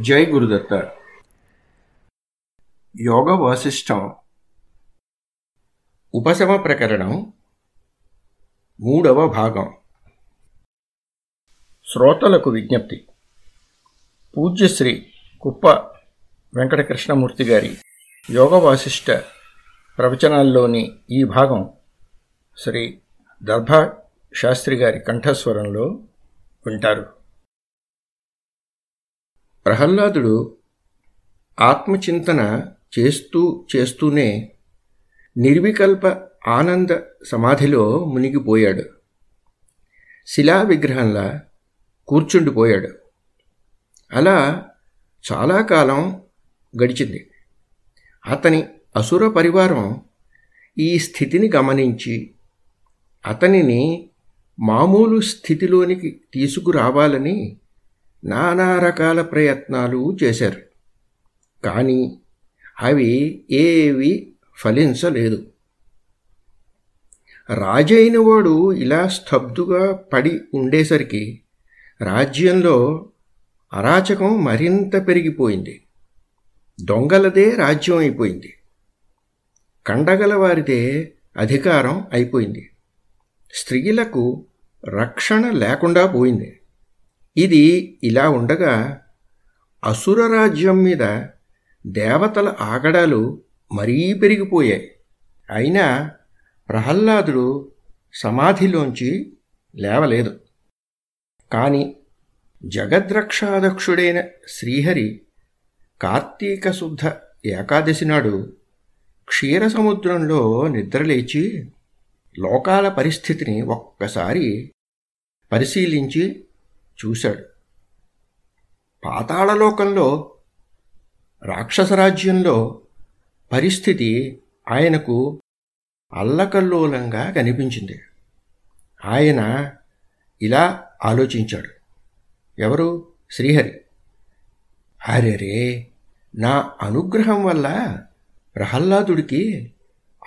జై గురుదత్త యోగ వాసిష్టం ఉపశమ ప్రకరణం మూడవ భాగం. శ్రోతలకు విజ్ఞప్తి. పూజ్యశ్రీ కుప్ప వెంకటకృష్ణమూర్తి గారి యోగ వాసిష్ట ప్రవచనాల్లోని ఈ భాగం శ్రీ దర్భా శాస్త్రి గారి కంఠస్వరంలో వింటారు. ప్రహ్లాదుడు ఆత్మచింతన చేస్తూ చేస్తూనే నిర్వికల్ప ఆనంద సమాధిలో మునిగిపోయాడు. శిలా విగ్రహంలా కూర్చుండిపోయాడు. అలా చాలా కాలం గడిచింది. అతని అసుర పరివారం ఈ స్థితిని గమనించి అతనిని మామూలు స్థితిలోనికి తీసుకురావాలని నానా రకాల ప్రయత్నాలు చేశారు. కానీ అవి ఏవి ఫలించలేదు. రాజైన వాడు ఇలా స్తబ్దుగా పడి ఉండేసరికి రాజ్యంలో అరాచకం మరింత పెరిగిపోయింది. దొంగలదే రాజ్యం అయిపోయింది. కండగల వారిదే అధికారం అయిపోయింది. స్త్రీలకు రక్షణ లేకుండా పోయింది. ఇది ఇలా ఉండగా అసుర రాజ్యం మీద దేవతల ఆగడాలు మరీ పెరిగిపోయాయి. అయినా ప్రహ్లాదుడు సమాధిలోంచి లేవలేదు. కాని జగద్రక్షాదక్షుడైన శ్రీహరి కార్తీక శుద్ధ ఏకాదశి నాడు క్షీరసముద్రంలో నిద్రలేచి లోకాల పరిస్థితిని ఒక్కసారి పరిశీలించి చూశాడు. పాతాళలోకంలో రాక్షసరాజ్యంలో పరిస్థితి ఆయనకు అల్లకల్లోలంగా కనిపించింది. ఆయన ఇలా ఆలోచించాడు. ఎవరు? శ్రీహరి. అరెరే నా అనుగ్రహం వల్ల ప్రహ్లాదుడికి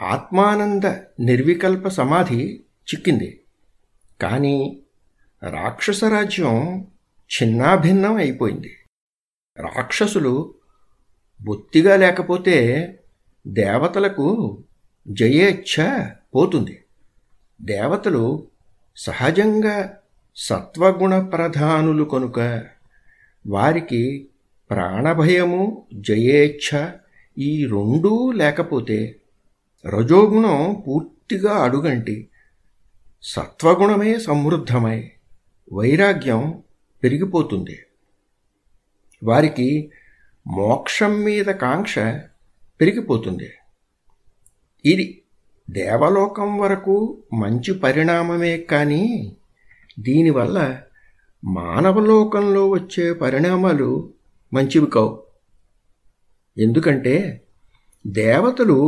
ఆత్మానంద నిర్వికల్ప సమాధి చిక్కింది. కానీ రాక్షస రాజ్యం చిన్నాభిన్నం అయిపోయింది. రాక్షసులు బొత్తిగా లేకపోతే దేవతలకు జయేచ్ఛ పోతుంది. దేవతలు సహజంగా సత్వగుణ ప్రధానులు కనుక వారికి ప్రాణభయము జయేచ్ఛ ఈ రెండూ లేకపోతే రజోగుణం పూర్తిగా అడుగంటి సత్వగుణమే సమృద్ధమై వైరాగ్యం పెరిగిపోతుంది. వారికి మోక్షం మీద కాంక్ష పెరిగిపోతుంది. ఇది దేవలోకం వరకు మంచి పరిణామమే కానీ దీనివల్ల మానవలోకంలో వచ్చే పరిణామాలు మంచివి కావు. ఎందుకంటే దేవతలు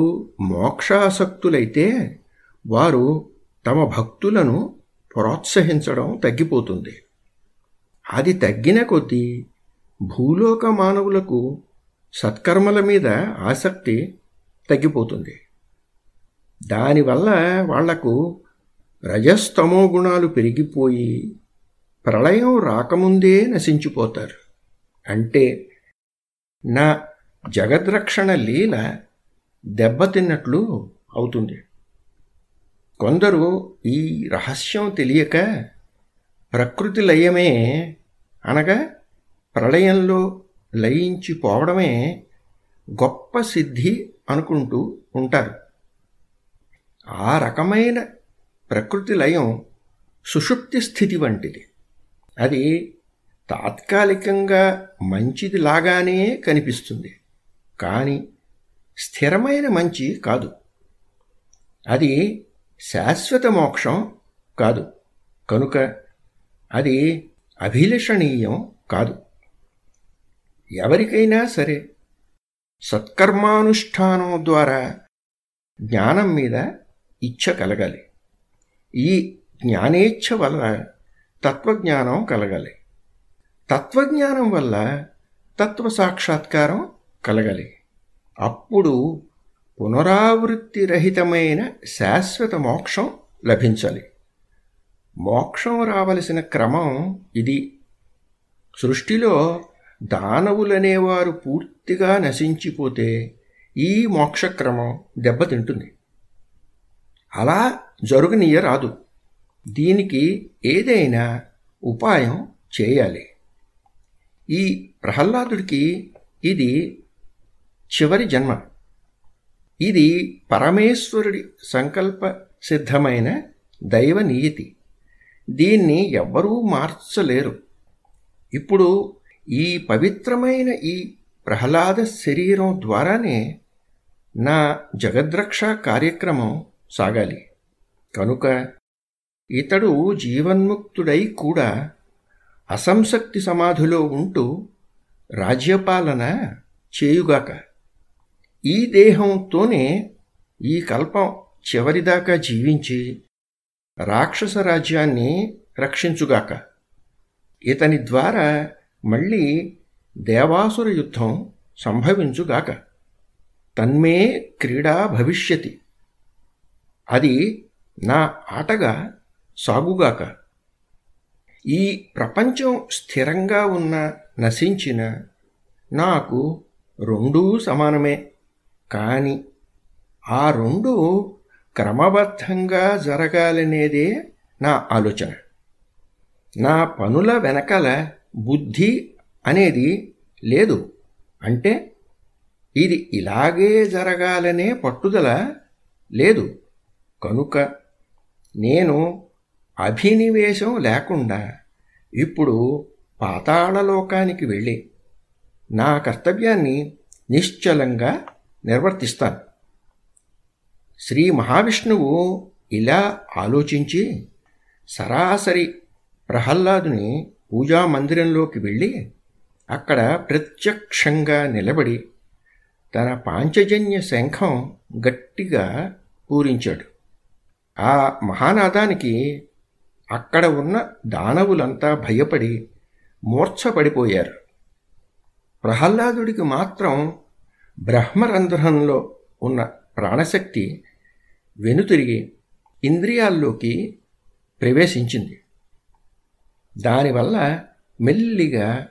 మోక్షాసక్తులైతే వారు తమ భక్తులను ప్రోత్సహించడం తగ్గిపోతుంది. అది తగ్గిన కొద్దీ భూలోక మానవులకు సత్కర్మల మీద ఆసక్తి తగ్గిపోతుంది. దానివల్ల వాళ్ళకు రజస్తమో గుణాలు పెరిగిపోయి ప్రళయం రాకముందే నశించిపోతారు. అంటే నా జగద్రక్షణ లీల దెబ్బతిన్నట్లు అవుతుంది. కొందరు ఈ రహస్యం తెలియక ప్రకృతి లయమే అనగా ప్రళయంలో లయించిపోవడమే గొప్ప సిద్ధి అనుకుంటూ ఉంటారు. ఆ రకమైన ప్రకృతి లయం సుషుప్తి స్థితి వంటిది. అది తాత్కాలికంగా మంచిది లాగానే కనిపిస్తుంది. కానీ స్థిరమైన మంచి కాదు. అది శాశ్వత మోక్షం కాదు. కనుక అది అభిలషణీయం కాదు. ఎవరికైనా సరే సత్కర్మానుష్ఠానం ద్వారా జ్ఞానం మీద ఇచ్ఛ కలగాలి. ఈ జ్ఞానేచ్ఛ వల్ల తత్వజ్ఞానం కలగాలి. తత్వజ్ఞానం వల్ల తత్వ సాక్షాత్కారం కలగాలి. అప్పుడు పునరావృత్తి రహితమైన శాశ్వత మోక్షం లభించాలి. మోక్షం రావలసిన క్రమం ఇది. సృష్టిలో దానవులనేవారు పూర్తిగా నశించిపోతే ఈ మోక్షక్రమం దెబ్బతింటుంది. అలా జరుగునీయరాదు దీనికి ఏదైనా ఉపాయం చేయాలి. ఈ ప్రహ్లాదుడికి ఇది చివరి జన్మ. ఇది పరమేశ్వరుడి సంకల్ప సిద్ధమైన దైవ నియతి దీన్ని ఎవ్వరూ మార్చలేరు. ఇప్పుడు ఈ పవిత్రమైన ఈ ప్రహ్లాద శరీరం ద్వారానే నా జగద్రక్ష కార్యక్రమం సాగాలి. కనుక ఇతడు జీవన్ముక్తుడై కూడా అసంశక్తి సమాధిలో ఉంటూ రాజ్యపాలన చేయుగాక ఈ దేహంతోనే ఈ కల్పం చివరిదాకా జీవించి రాక్షస రాజ్యాన్ని రక్షించుగాక. ఇతని ద్వారా మళ్ళీ దేవాసుర యుద్ధం సంభవించుగాక. తన్మే క్రీడా భవిష్యతి. అది నా ఆటగా సాగుగాక. ఈ ప్రపంచం స్థిరంగా ఉన్న నశించిన నాకు రెండూ సమానమే. కాని ఆ రెండు క్రమబద్ధంగా జరగాలనేదే నా ఆలోచన. నా పనుల వెనకల బుద్ధి అనేది లేదు. అంటే ఇది ఇలాగే జరగాలనే పట్టుదల లేదు. కనుక నేను అభినివేశం లేకుండా ఇప్పుడు పాతాళలోకానికి వెళ్ళి నా కర్తవ్యాన్ని నిశ్చలంగా నిర్వర్తిస్తాను శ్రీ మహావిష్ణువు ఇలా ఆలోచించి సరాసరి ప్రహ్లాదుని పూజా మందిరంలోకి వెళ్ళి అక్కడ ప్రత్యక్షంగా నిలబడి తన పాంచజన్య శంఖం గట్టిగా పూరించాడు. ఆ మహానాదానికి అక్కడ ఉన్న దానవులంతా భయపడి మూర్ఛపడిపోయారు. ప్రహ్లాదుడికి మాత్రం బ్రహ్మరంధ్రంలో ఉన్న ప్రాణశక్తి వెనుతిరిగి ఇంద్రియాల్లోకి ప్రవేశించింది. దానివల్ల మెల్లిగా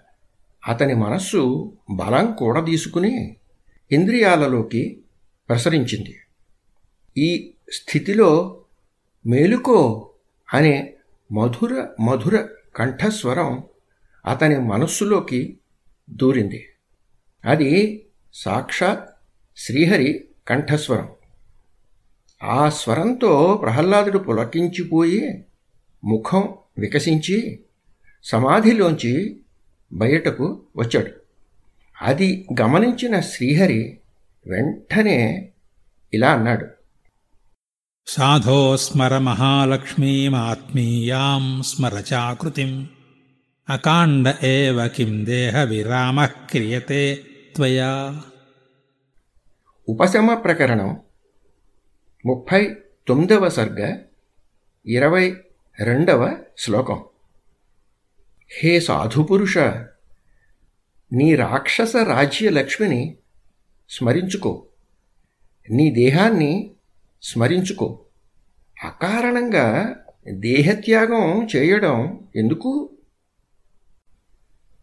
అతని మనస్సు బలం కూడా తీసుకుని ఇంద్రియాలలోకి ప్రసరించింది. ఈ స్థితిలో మేలుకో అనే మధుర మధుర కంఠస్వరం అతని మనస్సులోకి దూరింది. అది సాక్షాత్ శ్రీహరి కంఠస్వరం. ఆ స్వరంతో ప్రహ్లాదుడు పులకించిపోయి ముఖం వికసించి సమాధిలోంచి బయటకు వచ్చాడు. అది గమనించిన శ్రీహరి వెంటనే ఇలా అన్నాడు. సాధో స్మర మహాలక్ష్మీమాత్మీయాం స్మర చాకృతిం. అకాండ ఏవ కిం దేహ విరామ క్రియతే. త్వయా? ఉపశమ ప్రకరణం ముప్పై తొమ్మిదవ సర్గ ఇరవై రెండవ శ్లోకం. హే సాధుపురుష నీ రాక్షస రాజ్య లక్ష్మిని స్మరించుకో. నీ దేహాన్ని స్మరించుకో. అకారణంగా దేహత్యాగం చేయడం ఎందుకు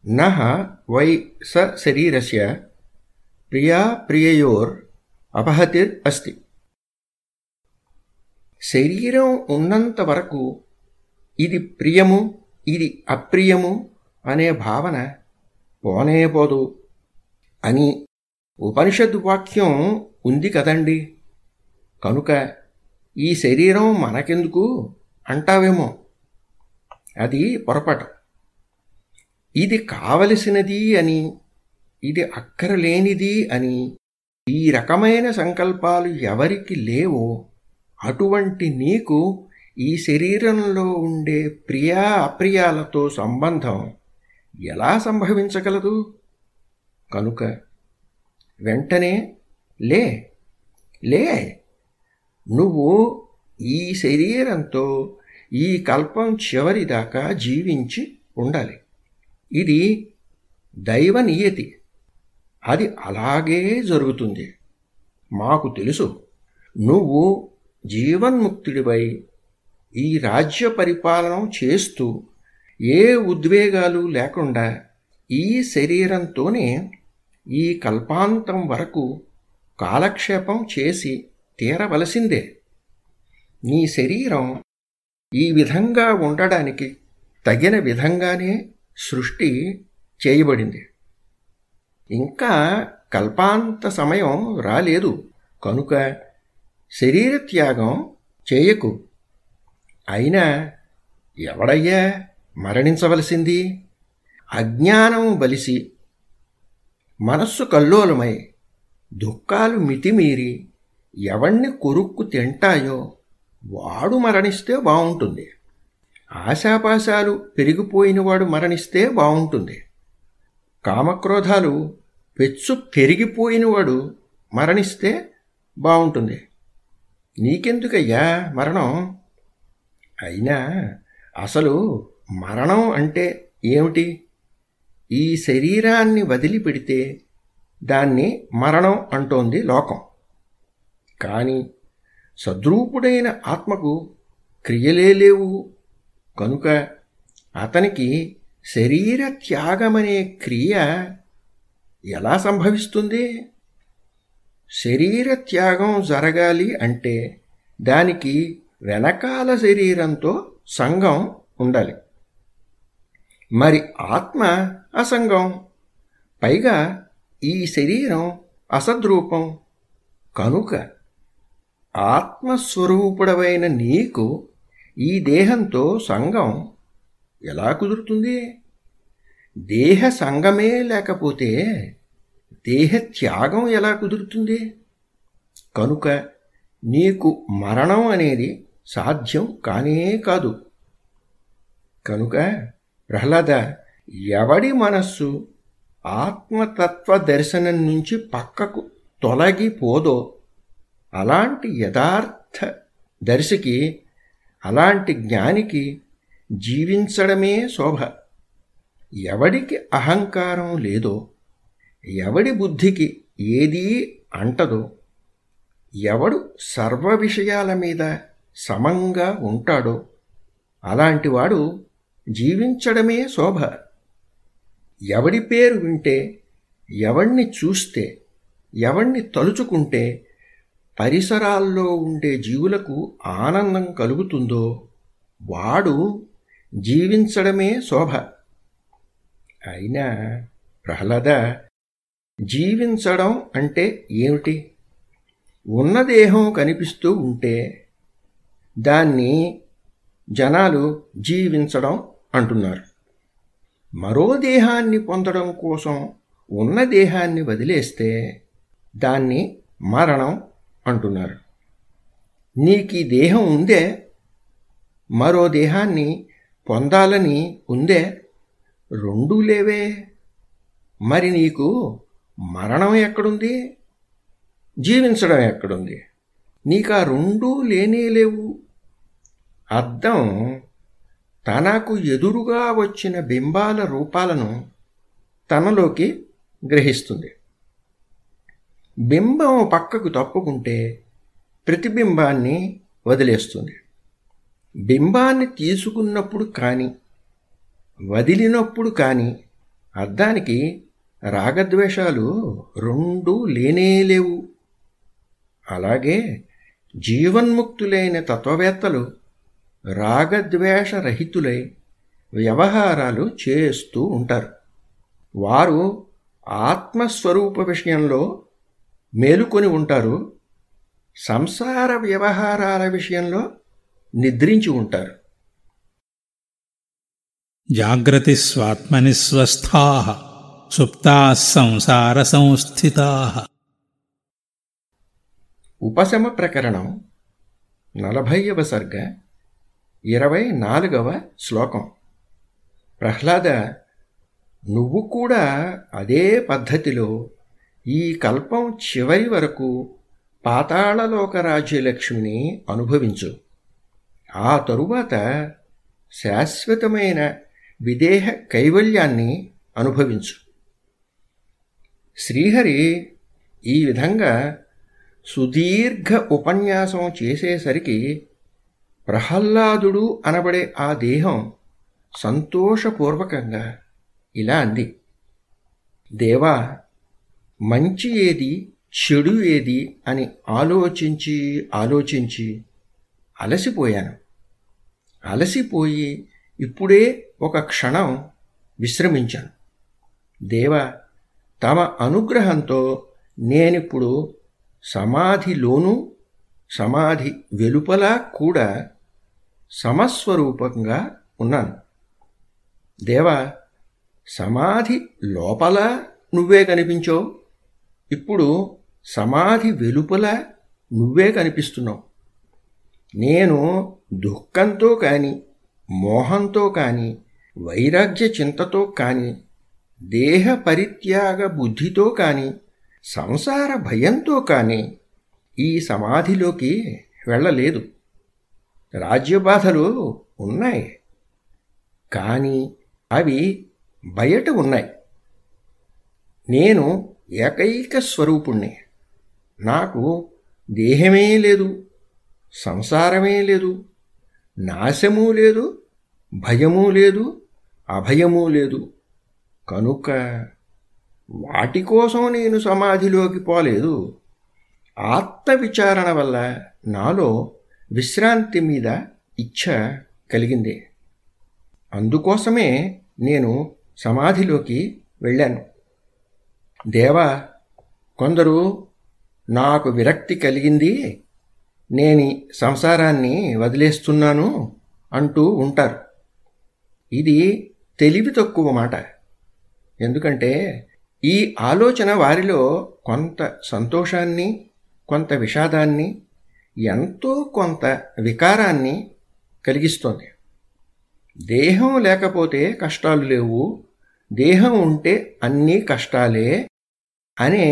నహ వై స శరీరస్య ప్రియా ప్రియయోర్ అపహతిర్ అస్తి. శరీరం ఉన్నంత వరకు ఇది ప్రియము ఇది అప్రియము అనే భావన పోనే పోదు. అని ఉపనిషద్ వాక్యం ఉంది కదండి. కనుక ఈ శరీరం మనకెందుకు? అంటావేమో. అది పొరపాటు. ఇది కావలసినది అని ఇది అక్కరలేనిది అని ఈ రకమైన సంకల్పాలు ఎవరికి లేవో అటువంటి నీకు ఈ శరీరంలో ఉండే ప్రియా అప్రియాలతో సంబంధం ఎలా సంభవించగలదు? కనుక వెంటనే లే లే. నువ్వు ఈ శరీరంతో ఈ కల్పం చివరిదాకా జీవించి ఉండాలి. ఇది దైవ నియతి. అది అలాగే జరుగుతుంది. మాకు తెలుసు నువ్వు జీవన్ముక్తుడిపై ఈ రాజ్య పరిపాలన చేస్తూ ఏ ఉద్వేగాలు లేకుండా ఈ శరీరంతోనే ఈ కల్పాంతం వరకు కాలక్షేపం చేసి తీరవలసిందే. నీ శరీరం ఈ విధంగా ఉండడానికి తగిన విధంగానే సృష్టి చేయబడింది. ఇంకా కల్పాంత సమయం రాలేదు. కనుక శరీర త్యాగం చేయకు. అయినా ఎవడయ్యా మరణించవలసింది? అజ్ఞానం బలిసి మనస్సు కల్లోలమై దుఃఖాలు మితిమీరి ఎవణ్ణి కొరుక్కు తింటాయో వాడు మరణిస్తే బాగుంటుంది ఆశాపాశాలు పెరిగిపోయినవాడు మరణిస్తే బాగుంటుంది కామక్రోధాలు పెచ్చు పెరిగిపోయినవాడు మరణిస్తే బాగుంటుంది నీకెందుకయ్యా మరణం? అయినా అసలు మరణం అంటే ఏమిటి? ఈ శరీరాన్ని వదిలిపెడితే దాన్ని మరణం అంటోంది లోకం. కానీ సద్రూపుడైన ఆత్మకు క్రియలే లేవు. కనుక అతనికి శరీర త్యాగమనే క్రియ ఎలా సంభవిస్తుంది? శరీర త్యాగం జరగాలి అంటే దానికి వెనకాల శరీరంతో సంఘం ఉండాలి. మరి ఆత్మ అసంగం పైగా ఈ శరీరం అసద్రూపం. కనుక ఆత్మస్వరూపుడవైన నీకు ఈ దేహంతో సంఘం ఎలా కుదురుతుంది? దేహ సంగమే లేకపోతే దేహ త్యాగం ఎలా కుదురుతుంది? కనుక నీకు మరణం అనేది సాధ్యం కానే కాదు. కనుక ప్రహ్లాద ఎవడి మనస్సు ఆత్మతత్వ దర్శనం నుంచి పక్కకు తొలగిపోదో అలాంటి యథార్థ దర్శికి అలాంటి జ్ఞానికి జీవించడమే శోభ. ఎవడికి అహంకారం లేదో ఎవడి బుద్ధికి ఏదీ అంటదో ఎవడు సర్వ విషయాల మీద సమంగా ఉంటాడో అలాంటివాడు జీవించడమే శోభ. ఎవడి పేరు వింటే ఎవణ్ణి చూస్తే ఎవణ్ణి తలుచుకుంటే పరిసరాల్లో ఉండే జీవులకు ఆనందం కలుగుతుందో వాడు జీవించడమే శోభ. అయినా ప్రహ్లాద జీవించడం అంటే ఏమిటి? ఉన్న దేహం కనిపిస్తూ ఉంటే దాన్ని జనాలు జీవించడం అంటున్నారు. మరో దేహాన్ని పొందడం కోసం ఉన్న దేహాన్ని వదిలేస్తే దాన్ని మరణం అంటున్నారు. నీకు ఈ దేహం ఉందే మరో దేహాన్ని పొందాలని ఉందే రెండూ లేవే. మరి నీకు మరణం ఎక్కడుంది? జీవించడం ఎక్కడుంది? నీకు ఆ రెండూ లేనే లేవు. అర్థం తనకు ఎదురుగా వచ్చిన బింబాల రూపాలను తనలోకి గ్రహిస్తుంది. బింబం పక్కకు తప్పుకుంటే ప్రతిబింబాన్ని వదిలేస్తుంది. బింబాన్ని తీసుకున్నప్పుడు కానీ వదిలినప్పుడు కానీ అర్థానికి రాగద్వేషాలు రెండూ లేనేలేవు అలాగే జీవన్ముక్తులైన తత్వవేత్తలు రాగద్వేషరహితులై వ్యవహారాలు చేస్తూ ఉంటారు. వారు ఆత్మస్వరూప విషయంలో మేలుకొని ఉంటారు సంసార వ్యవహారాల విషయంలో నిద్రించి ఉంటారు. జాగ్రతి స్వాత్మని స్వస్థా సుప్తా సంసార సంస్థితా. ఉపశమ ప్రకరణం నలభైవ సర్గ ఇరవై నాలుగవ శ్లోకం. ప్రహ్లాద నువ్వు కూడా అదే పద్ధతిలో ఈ కల్పం చివరి వరకు పాతాళలోక రాజ్యలక్ష్మిని అనుభవించు. ఆ తరువాత శాశ్వతమైన విదేహ కైవల్యాన్ని అనుభవించు. శ్రీహరి ఈ విధంగా సుదీర్ఘ ఉపన్యాసం చేసేసరికి ప్రహ్లాదుడు అనబడే ఆ దేహం సంతోషపూర్వకంగా ఇలా అంది. దేవా మంచి ఏది చెడు ఏది అని ఆలోచించి ఆలోచించి అలసిపోయాను. అలసిపోయి ఇప్పుడే ఒక క్షణం విశ్రమించాను. దేవ తమ అనుగ్రహంతో నేనిప్పుడు సమాధిలోనూ సమాధి వెలుపల కూడా సమస్వరూపంగా ఉన్నాను. దేవా సమాధి లోపల నువ్వే కనిపించావు. ఇప్పుడు సమాధి వెలుపల నువ్వే కనిపిస్తున్నావు. నేను దుఃఖంతో కానీ మోహంతో కానీ వైరాగ్య చింతతో కానీ దేహ పరిత్యాగ బుద్ధితో కానీ సంసార భయంతో కానీ ఈ సమాధిలోకి వెళ్ళలేదు. రాజ్యబాధలు ఉన్నాయి. కానీ అవి బయట ఉన్నాయి. నేను ఏకైక స్వరూపుణ్ణి. నాకు దేహమే లేదు సంసారమే లేదు నాశము లేదు భయము లేదు అభయము లేదు. కనుక వాటి కోసం నేను సమాధిలోకి పోలేదు. ఆత్మ విచారణ వల్ల నాలో విశ్రాంతి మీద ఇచ్ఛ కలిగింది. అందుకోసమే నేను సమాధిలోకి వెళ్ళాను. దేవా కొందరు నాకు విరక్తి కలిగింది నేను సంసారాన్ని వదిలేస్తున్నాను అంటూ ఉంటారు. ఇది తెలివి తక్కువ మాట. ఎందుకంటే ఈ ఆలోచన వారిలో కొంత సంతోషాన్ని కొంత విషాదాన్ని ఎంతో కొంత వికారాన్ని కలిగిస్తోంది. దేహం లేకపోతే కష్టాలు లేవు దేహం ఉంటే అన్నీ కష్టాలే అనే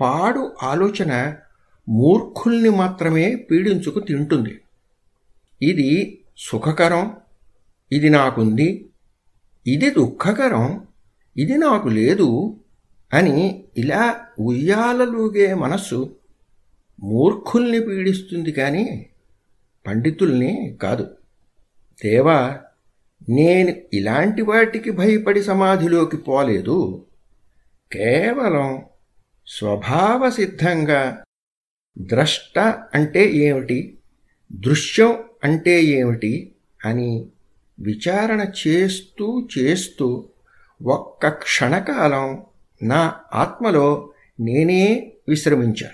పాడు ఆలోచన మూర్ఖుల్ని మాత్రమే పీడించుకు తింటుంది. ఇది సుఖకరం ఇది నాకుంది ఇది దుఃఖకరం ఇది నాకు లేదు అని ఇలా ఉయ్యాలలుగే మనస్సు మూర్ఖుల్ని పీడిస్తుంది కానీ పండితుల్ని కాదు. దేవా నేను ఇలాంటి వాటికి భయపడి సమాధిలోకి పోలేదు. కేవలం స్వభావసిద్ధంగా ద్రష్ట అంటే ఏమిటి? దృశ్యం అంటే ఏమిటి? అని విచారణ చేస్తూ చేస్తూ ఒక్క క్షణకాలం నా ఆత్మలో నేనే విశ్రమించా.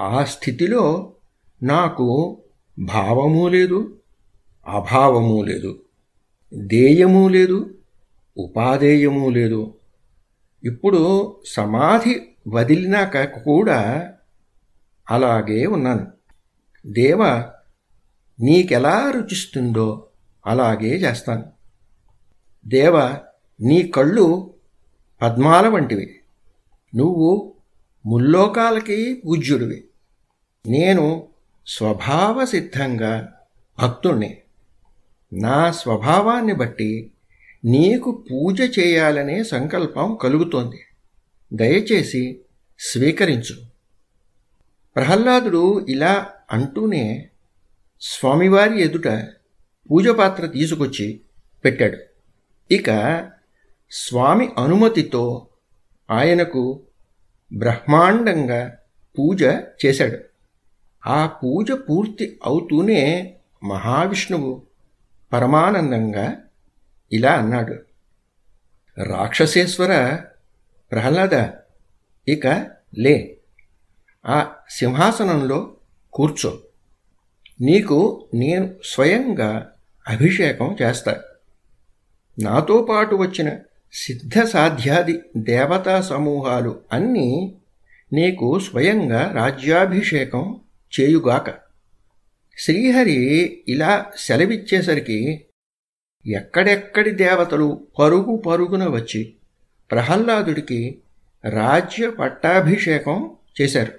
ఆ స్థితిలో నాకు భావము లేదు అభావము లేదు దేయము లేదు ఉపాదేయము లేదు. ఇప్పుడు సమాధి వదిలినాక కూడా అలాగే ఉన్నాను. దేవ నీకెలా రుచిస్తుందో అలాగే చేస్తాను. దేవ నీ కళ్ళు పద్మాల వంటివి. నువ్వు ముల్లోకాలకి పూజ్యుడివి. నేను స్వభావసిద్ధంగా భక్తుణ్ణి. నా స్వభావాన్ని బట్టి నీకు పూజ చేయాలనే సంకల్పం కలుగుతోంది. దయచేసి స్వీకరించు. ప్రహ్లాదుడు ఇలా అంటూనే స్వామివారి ఎదుట పూజపాత్ర తీసుకొచ్చి పెట్టాడు. ఇక స్వామి అనుమతితో ఆయనకు బ్రహ్మాండంగా పూజ చేశాడు. ఆ పూజ పూర్తి అవుతూనే మహావిష్ణువు పరమానందంగా ఇలా అన్నాడు. రాక్షసేశ్వర ప్రహ్లాద ఇక లే. ఆ సింహాసనంలో కూర్చో. నీకు నేను స్వయంగా అభిషేకం చేస్తా. నాతో పాటు వచ్చిన సిద్ధ సాధ్యాది దేవతా సమూహాలు అన్నీ నీకు స్వయంగా రాజ్యాభిషేకం చేయుగాక. శ్రీహరి ఇలా సెలవిచ్చేసరికి ఎక్కడెక్కడి దేవతలు పరుగు పరుగున వచ్చి ప్రహ్లాదుడికి రాజ్య పట్టాభిషేకం చేశారు.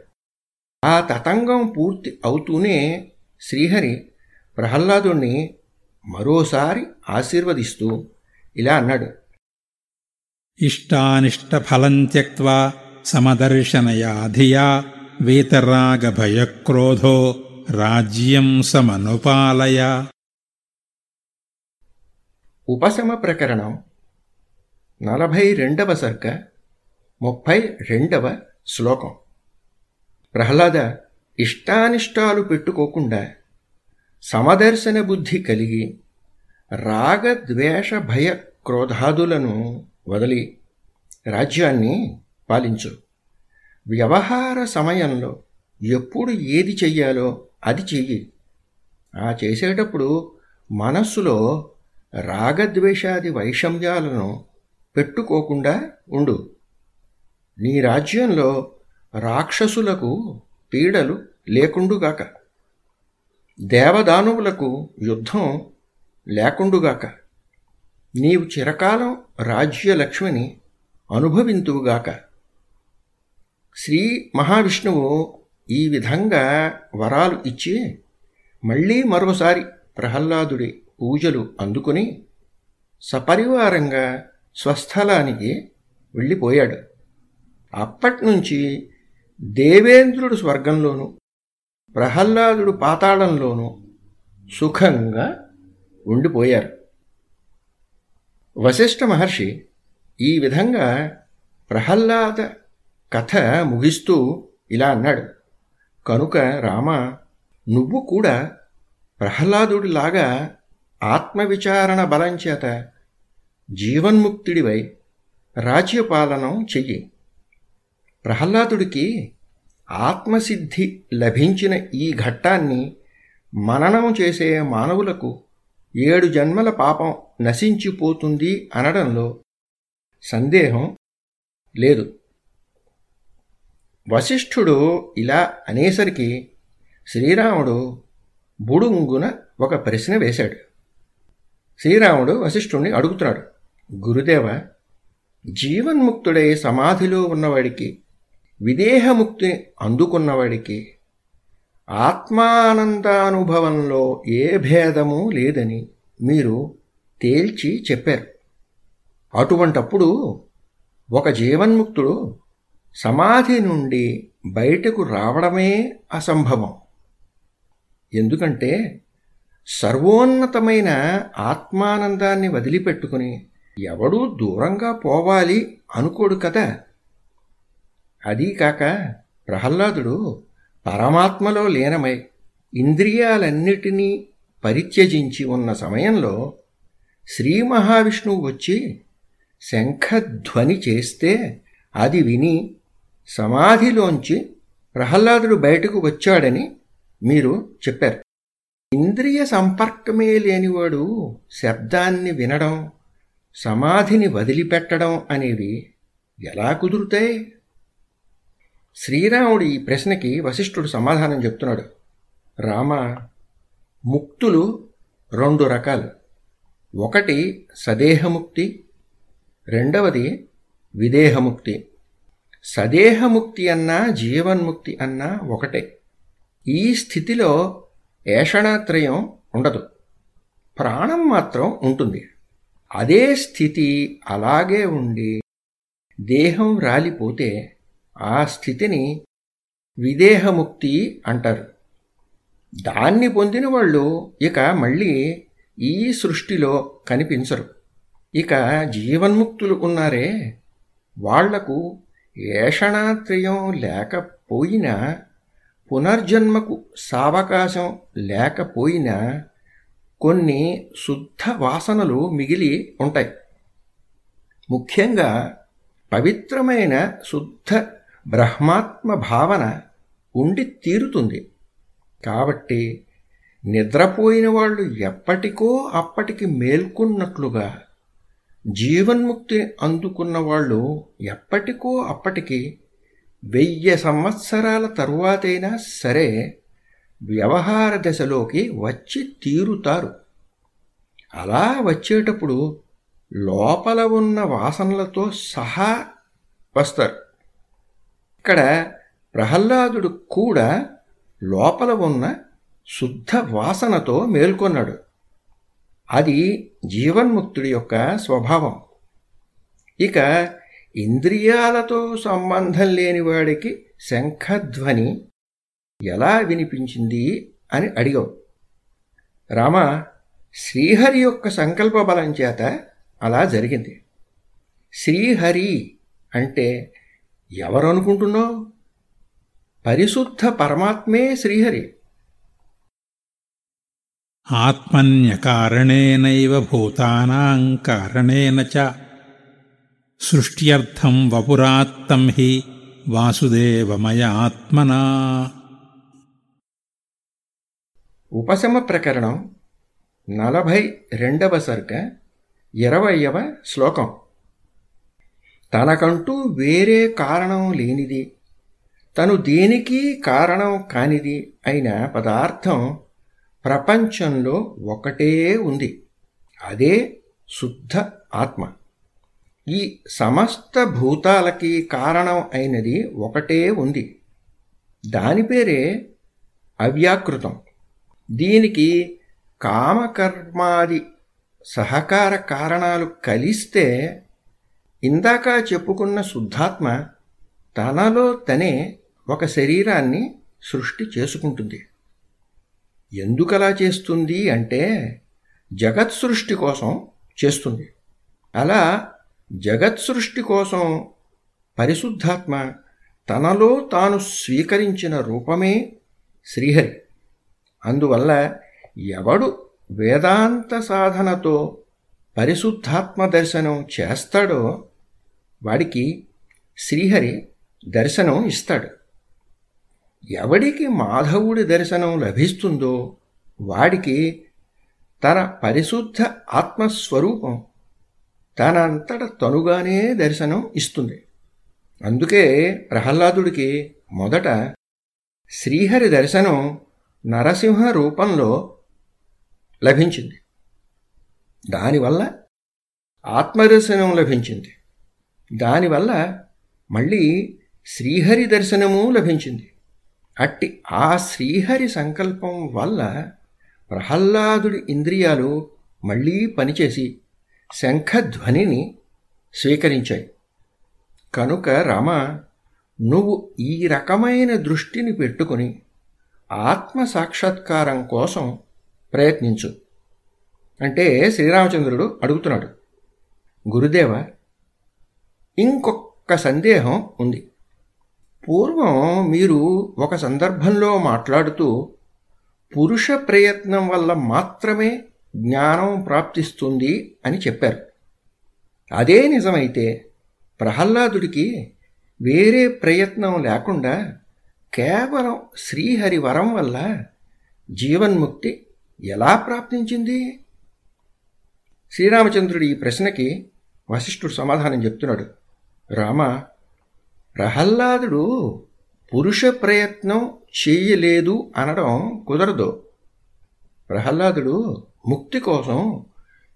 ఆ తతంగం పూర్తి అవుతూనే శ్రీహరి ప్రహ్లాదుణ్ణి మరోసారి ఆశీర్వదిస్తూ ఇలా అన్నాడు. ఇష్టానిష్టఫలం త్యక్వా సమదర్శనయా ధియా వీతరాగభయక్రోధో రాజ్యం సమనుపాలయ. ఉపశమ ప్రకరణం నలభై రెండవ సర్గ ముప్పై రెండవ శ్లోకం. ప్రహ్లాద ఇష్టానిష్టాలు పెట్టుకోకుండా సమదర్శన బుద్ధి కలిగి రాగద్వేష భయ క్రోధాదులను వదిలి రాజ్యాన్ని పాలించు. వ్యవహార సమయంలో ఎప్పుడు ఏది చెయ్యాలో అది చెయ్యి. ఆ చేసేటప్పుడు మనస్సులో రాగద్వేషాది వైషమ్యాలను పెట్టుకోకుండా ఉండు. నీ రాజ్యంలో రాక్షసులకు పీడలు లేకుండుగాక. దేవదానువులకు యుద్ధం లేకుండుగాక. నీవు చిరకాలం రాజ్యలక్ష్మిని అనుభవింతువుగాక. శ్రీ మహావిష్ణువు ఈ విధంగా వరాలు ఇచ్చి మళ్ళీ మరోసారి ప్రహ్లాదుడి పూజలు అందుకుని సపరివారంగా స్వస్థలానికి వెళ్ళిపోయాడు. అప్పటినుంచి దేవేంద్రుడు స్వర్గంలోను ప్రహ్లాదుడు పాతాళంలోనూ సుఖంగా ఉండిపోయారు. వశిష్ఠ మహర్షి ఈ విధంగా ప్రహ్లాద కథ ముగిస్తూ ఇలా అన్నాడు. కనుక రామ నువ్వు కూడా ప్రహ్లాదుడిలాగా ఆత్మవిచారణ బలం చేత జీవన్ముక్తుడివై రాజ్యపాలనం చెయ్యి. ప్రహ్లాదుడికి ఆత్మసిద్ధి లభించిన ఈ ఘట్టాన్ని మననం చేసే మానవులకు ఏడు జన్మల పాపం నశించిపోతుంది అనడంలో సందేహం లేదు. వశిష్ఠుడు ఇలా అనేసరికి శ్రీరాముడు బుడుంగున ఒక ప్రశ్న వేశాడు. శ్రీరాముడు వశిష్ఠుణ్ణి అడుగుతున్నాడు. గురుదేవ జీవన్ముక్తుడై సమాధిలో ఉన్నవాడికి విదేహముక్తిని అందుకున్నవాడికి ఆత్మానందానుభవంలో ఏ భేదము లేదని మీరు తేల్చి చెప్పారు. అటువంటప్పుడు ఒక జీవన్ముక్తుడు సమాధి నుండి బయటకు రావడమే అసంభవం. ఎందుకంటే సర్వోన్నతమైన ఆత్మానందాన్ని వదిలిపెట్టుకుని ఎవడూ దూరంగా పోవాలి అనుకోడు కదా. అదీ కాక ప్రహ్లాదుడు పరమాత్మలో లీనమై ఇంద్రియాలన్నిటినీ పరిత్యజించి ఉన్న సమయంలో శ్రీ మహావిష్ణువు వచ్చి శంఖధ్వని చేస్తే అది విని సమాధిలోంచి ప్రహ్లాదుడు బయటకు వచ్చాడని మీరు చెప్పారు. ఇంద్రియ సంపర్కమే లేనివాడు శబ్దాన్ని వినడం సమాధిని వదిలిపెట్టడం అనేవి ఎలా కుదురుతాయి శ్రీరాముడు ఈ ప్రశ్నకి వశిష్ఠుడు సమాధానం చెప్తున్నాడు. రామ ముక్తులు రెండు రకాలు. ఒకటి సదేహముక్తి రెండవది విదేహముక్తి. సదేహముక్తి అన్నా జీవన్ముక్తి అన్నా ఒకటే. ఈ స్థితిలో ఏషణాత్రయం ఉండదు. ప్రాణం మాత్రం ఉంటుంది. అదే స్థితి అలాగే ఉండి దేహం రాలిపోతే ఆ స్థితిని విదేహముక్తి అంటారు. దాన్ని పొందిన వాళ్ళు ఇక మళ్ళీ ఈ సృష్టిలో కనిపించరు. ఇక జీవన్ముక్తులు ఉన్నారే. వాళ్ళకు ఏషణాత్రయం లేకపోయినా పునర్జన్మకు సావకాశం లేకపోయినా కొన్ని శుద్ధ వాసనలు మిగిలి ఉంటాయి. ముఖ్యంగా పవిత్రమైన శుద్ధ బ్రహ్మాత్మ భావన ఉండి తీరుతుంది. కాబట్టి నిద్రపోయిన వాళ్ళు ఎప్పటికో అప్పటికి మేల్కొన్నట్లుగా జీవన్ముక్తిని అందుకున్న వాళ్ళు ఎప్పటికో అప్పటికి వెయ్యి సంవత్సరాల తరువాతైనా సరే వ్యవహార దశలోకి వచ్చి తీరుతారు. అలా వచ్చేటప్పుడు లోపల ఉన్న వాసనలతో సహా వస్తారు. ఇక్కడ ప్రహ్లాదుడు కూడా లోపల ఉన్న శుద్ధ వాసనతో మేల్కొన్నాడు. అది జీవన్ముక్తుడి యొక్క స్వభావం. ఇక ఇంద్రియాలతో సంబంధం లేని వాడికి శంఖధ్వని ఎలా వినిపించింది అని అడిగావు. రామ శ్రీహరి యొక్క సంకల్ప బలం చేత అలా జరిగింది. శ్రీహరి అంటే ఎవరనుకుంటున్నావు? పరిశుద్ధ పరమాత్మే శ్రీహరి. ఆత్మన్యకారణేనైవ భూతానాం కారణేన చ సృష్ట్యర్థం వపురాత్తం హి వాసుదేవమయాత్మనా ఉపశమ ప్రకరణం నలభై రెండవ సర్గ ఇరవయవ శ్లోకం. తనకంటూ వేరే కారణం లేనిది తను దేనికి కారణం కానిది అయిన పదార్థం ప్రపంచంలో ఒకటే ఉంది అదే శుద్ధ ఆత్మ. ఈ సమస్త భూతాలకి కారణం అయినది ఒకటే ఉంది. దాని పేరే అవ్యాకృతం. దీనికి కామకర్మాది సహకార కారణాలు కలిస్తే ఇందాక చెప్పుకున్న శుద్ధాత్మ తనలో తనే ఒక శరీరాన్ని సృష్టి చేసుకుంటుంది. ఎందుకలా చేస్తుంది అంటే జగత్ సృష్టి కోసం చేస్తుంది. అలా జగత్ సృష్టి కోసం పరిశుద్ధాత్మ తనలో తాను స్వీకరించిన రూపమే శ్రీహరి. అందువల్ల ఎవడు వేదాంత సాధనతో పరిశుద్ధాత్మ దర్శనం చేస్తాడో వాడికి శ్రీహరి దర్శనం ఇస్తాడు. ఎవడికి మాధవుడి దర్శనం లభిస్తుందో వాడికి తన పరిశుద్ధ ఆత్మస్వరూపం తనంతట తనుగానే దర్శనం ఇస్తుంది. అందుకే ప్రహ్లాదుడికి మొదట శ్రీహరి దర్శనం నరసింహ రూపంలో లభించింది. దానివల్ల ఆత్మదర్శనం లభించింది. దానివల్ల మళ్ళీ శ్రీహరి దర్శనము లభించింది. అట్టి ఆ శ్రీహరి సంకల్పం వల్ల ప్రహ్లాదుడి ఇంద్రియాలు మళ్ళీ పనిచేసి శంఖధ్వనిని స్వీకరించాయి. కనుక రామ నువ్వు ఈ రకమైన దృష్టిని పెట్టుకుని ఆత్మ సాక్షాత్కారం కోసం ప్రయత్నించు. అంటే శ్రీరామచంద్రుడు అడుగుతున్నాడు గురుదేవ ఇంకొక సందేహం ఉంది. పూర్వం మీరు ఒక సందర్భంలో మాట్లాడుతూ పురుష ప్రయత్నం వల్ల మాత్రమే జ్ఞానం ప్రాప్తిస్తుంది అని చెప్పారు. అదే నిజమైతే ప్రహ్లాదుడికి వేరే ప్రయత్నం లేకుండా కేవలం శ్రీహరి వరం వల్ల జీవన్ముక్తి ఎలా ప్రాప్తించింది? శ్రీరామచంద్రుడి ఈ ప్రశ్నకి వశిష్ఠుడు సమాధానం చెప్తున్నాడు. రామ ప్రహ్లాదుడు పురుష ప్రయత్నం చేయలేదు అనడం కుదరదు. ప్రహ్లాదుడు ముక్తి కోసం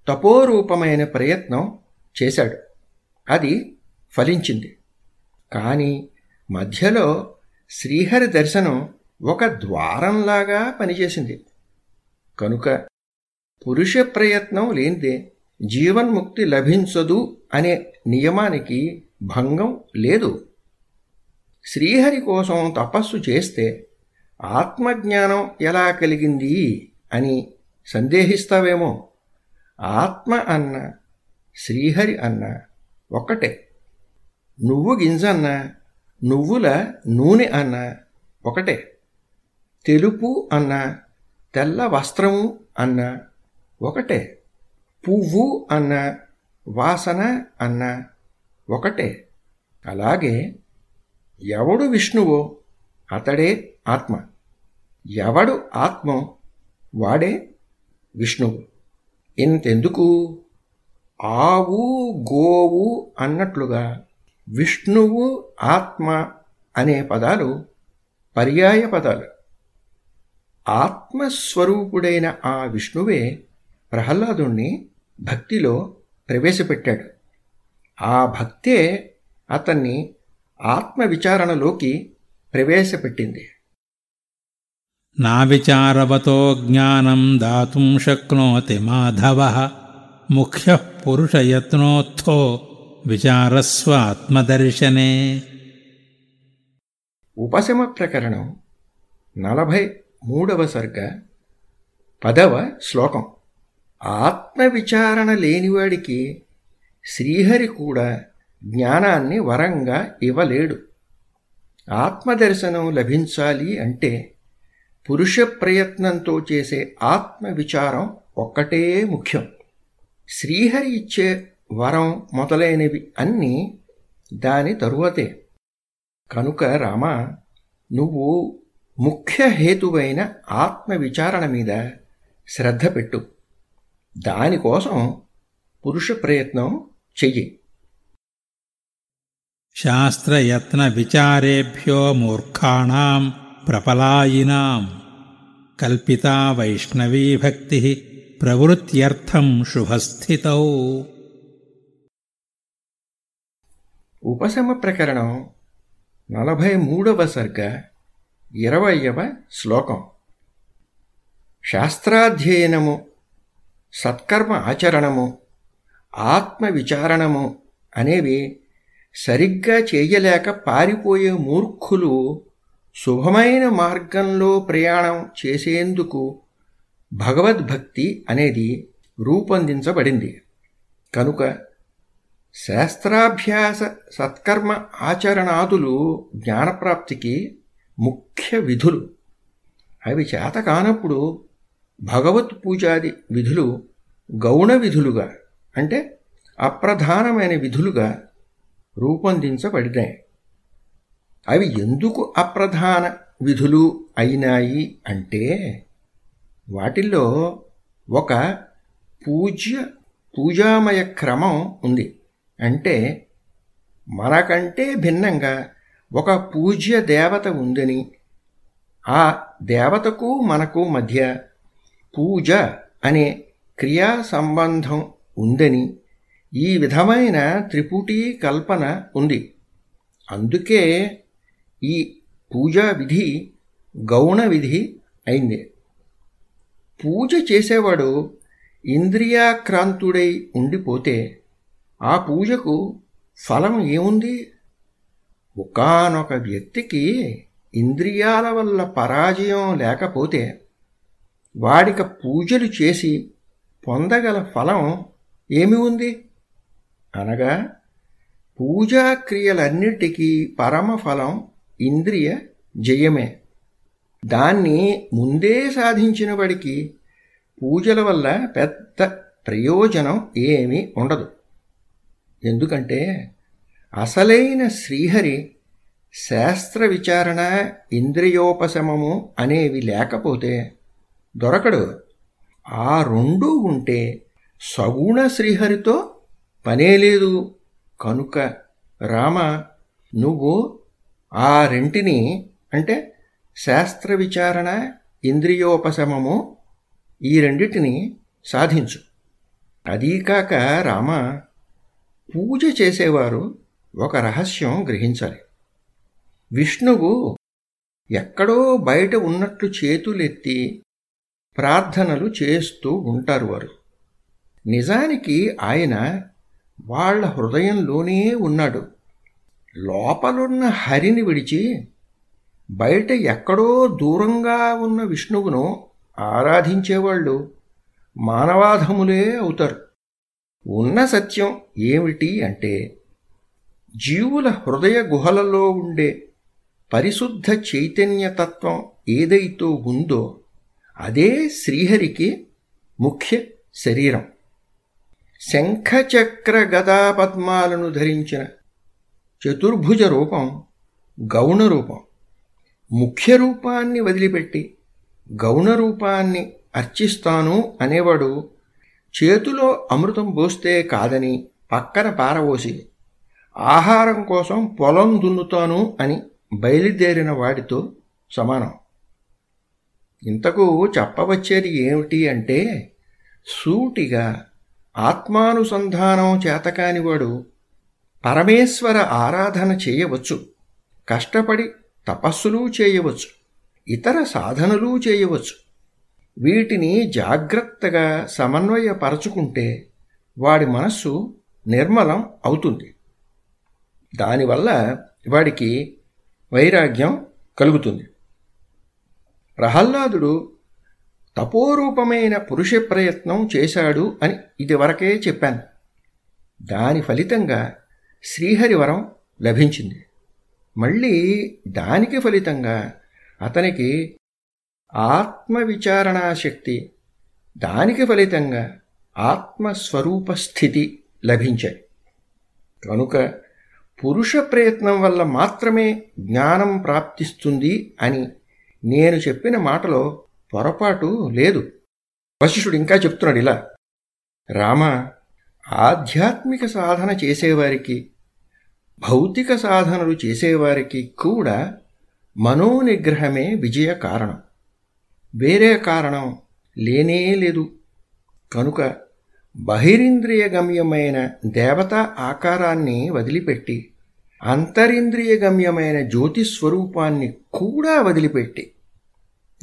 తపోరూపమైన ప్రయత్నం చేశాడు. అది ఫలించింది. కానీ మధ్యలో శ్రీహరి దర్శనం ఒక ద్వారంలాగా పనిచేసింది. కనుక పురుష ప్రయత్నం లేనిదే జీవన్ముక్తి లభించదు అనే నియమానికి భంగం లేదు. శ్రీహరి కోసం తపస్సు చేస్తే ఆత్మజ్ఞానం ఎలా కలిగింది అని సందేహిస్తావేమో? ఆత్మ అన్న శ్రీహరి అన్న ఒక్కటే. నువ్వు గింజన్న నువ్వుల నూనె అన్న ఒకటే. తెలుపు అన్న తెల్ల వస్త్రము అన్న ఒకటే. పువ్వు అన్న వాసన అన్న ఒకటే. అలాగే ఎవడు విష్ణువో అతడే ఆత్మ. ఎవడు ఆత్మ వాడే విష్ణువు ఇంతెందుకు? ఆవు గోవు అన్నట్లుగా విష్ణువు ఆత్మ అనే పదాలు పర్యాయ పదాలు. ఆత్మస్వరూపుడైన ఆ విష్ణువే ప్రహ్లాదుణ్ణి భక్తిలో ప్రవేశపెట్టాడు. ఆ భక్తే అతన్ని ఆత్మ విచారణలోకి ప్రవేశపెట్టింది. నా విచారవతో జ్ఞానం దాతుం శక్నోతి మాధవ. ముఖ్య పురుషయత్నోత్థో విచారస్వ ఆత్మదర్శనే ఉపశమ ప్రకరణం నలభై మూడవ సర్గ పదవ శ్లోకం. ఆత్మవిచారణ లేనివాడికి శ్రీహరి కూడా జ్ఞానాన్ని వరంగా ఇవ్వలేడు. ఆత్మదర్శనం లభించాలి అంటే పురుష ప్రయత్నంతో చేసే ఆత్మ విచారం ఒక్కటే ముఖ్యం. శ్రీహరి ఇచ్చే వరం మొదలైనవి అన్నీ దాని తరువతే. కనుక రామ నువ్వు ముఖ్య హేతువైన ఆత్మవిచారణ మీద శ్రద్ధ పెట్టు. దానికోసం పురుష ప్రయత్నం చెయ్యి. శాస్త్రయత్న విచారేభ్యో మూర్ఖాణం. ప్రపలాయినాం. కల్పితా వైష్ణవీ భక్తి ప్రవృత్త్యర్థం శుభస్థితౌ. ఉపశమ ప్రకరణం నలభై మూడవ సర్గ ఇరవయవ శ్లోకం. శాస్త్రాధ్యయనము సత్కర్మ ఆచరణము ఆత్మవిచారణము అనేవి సరిగ్గా చేయలేక పారిపోయే మూర్ఖులు శుభమైన మార్గంలో ప్రయాణం చేసేందుకు భగవద్భక్తి అనేది రూపొందించబడింది. కనుక శాస్త్రాభ్యాస సత్కర్మ ఆచరణాదులు జ్ఞానప్రాప్తికి ముఖ్య విధులు. అవి చేత కానప్పుడు భగవత్ పూజాది విధులు గౌణ విధులుగా అంటే అప్రధానమైన విధులుగా రూపొందించబడినాయి. అవి ఎందుకు అప్రధాన విధులు అయినాయి అంటే వాటిల్లో ఒక పూజ్య పూజామయ క్రమం ఉంది. అంటే మనకంటే భిన్నంగా ఒక పూజ్య దేవత ఉందని ఆ దేవతకు మనకు మధ్య పూజ అనే క్రియా సంబంధం ఉందని ఈ విధమైన త్రిపుటీ కల్పన ఉంది. అందుకే ఈ పూజా విధి గౌణ విధి అయింది. పూజ చేసేవాడు ఇంద్రియాక్రాంతుడై ఉండిపోతే ఆ పూజకు ఫలం ఏముంది? ఒకనొక వ్యక్తికి ఇంద్రియాల వల్ల పరాజయం లేకపోతే వాడిక పూజలు చేసి పొందగల ఫలం ఏమి ఉంది? అనగా పూజాక్రియలన్నిటికీ పరమఫలం ఇంద్రియ జయమే. దాన్ని ముందే సాధించిన వాడికి పూజల వల్ల పెద్ద ప్రయోజనం ఏమీ ఉండదు. ఎందుకంటే అసలైన శ్రీహరి శాస్త్ర విచారణ ఇంద్రియోపశమము అనేవి లేకపోతే దొరకడు. ఆ రెండూ ఉంటే సగుణ శ్రీహరితో పనే లేదు. కనుక రామ నువ్వు ఆ రెంటిని అంటే శాస్త్ర విచారణ ఇంద్రియోపశమము ఈ రెండిటిని సాధించు. అదీకాక రామ పూజ చేసేవారు ఒక రహస్యం గ్రహించాలి. విష్ణువు ఎక్కడో బయట ఉన్నట్లు చేతులెత్తి ప్రార్థనలు చేస్తూ ఉంటారు వారు. నిజానికి ఆయన వాళ్ళ హృదయంలోనే ఉన్నాడు. లోపలున్న హరిని విడిచి బయట ఎక్కడో దూరంగా ఉన్న విష్ణువును ఆరాధించేవాళ్ళు మానవాధములే అవుతారు. ఉన్న సత్యం ఏమిటి అంటే జీవుల హృదయ గుహలలో ఉండే పరిశుద్ధ చైతన్యతత్వం ఏదైతో ఉందో అదే శ్రీహరికి ముఖ్య శరీరం. శంఖచక్ర గదాపద్మాలను ధరించిన చతుర్భుజ రూపం గౌణ రూపం ముఖ్య రూపాన్ని వదిలిపెట్టి గౌణ రూపాన్ని అర్చిస్తాను అనేవాడు చేతిలో అమృతం పోస్తే కాదని పక్కన పారవోసి ఆహారం కోసం పొలం దున్నుతాను అని బయలుదేరిన వాడితో సమానం. ఇంతకు చెప్పవచ్చేది ఏమిటి అంటే సూటిగా ఆత్మానుసంధానం చేతకానివాడు పరమేశ్వర ఆరాధన చేయవచ్చు. కష్టపడి తపస్సులు చేయవచ్చు. ఇతర సాధనలు చేయవచ్చు. వీటిని జాగ్రత్తగా సమన్వయపరచుకుంటే వాడి మనస్సు నిర్మలం అవుతుంది. దానివల్ల వాడికి వైరాగ్యం కలుగుతుంది. ప్రహ్లాదుడు తపోరూపమైన పురుష ప్రయత్నం చేశాడు అని ఇదివరకే చెప్పాను. దాని ఫలితంగా శ్రీహరివరం లభించింది. మళ్ళీ దానికి ఫలితంగా అతనికి ఆత్మవిచారణాశక్తి దానికి ఫలితంగా ఆత్మస్వరూప స్థితి లభించాయి. కనుక పురుష ప్రయత్నం వల్ల మాత్రమే జ్ఞానం ప్రాప్తిస్తుంది అని నేను చెప్పిన మాటలో పొరపాటు లేదు. వశిష్ఠుడు ఇంకా చెప్తున్నాడు ఇలా రామ ఆధ్యాత్మిక సాధన చేసేవారికి భౌతిక సాధనలు చేసేవారికి కూడా మనోనిగ్రహమే విజయ కారణం. వేరే కారణం లేనే లేదు. కనుక బహిరింద్రియగమ్యమైన దేవతా ఆకారాన్ని వదిలిపెట్టి అంతరింద్రియగమ్యమైన జ్యోతిస్వరూపాన్ని కూడా వదిలిపెట్టి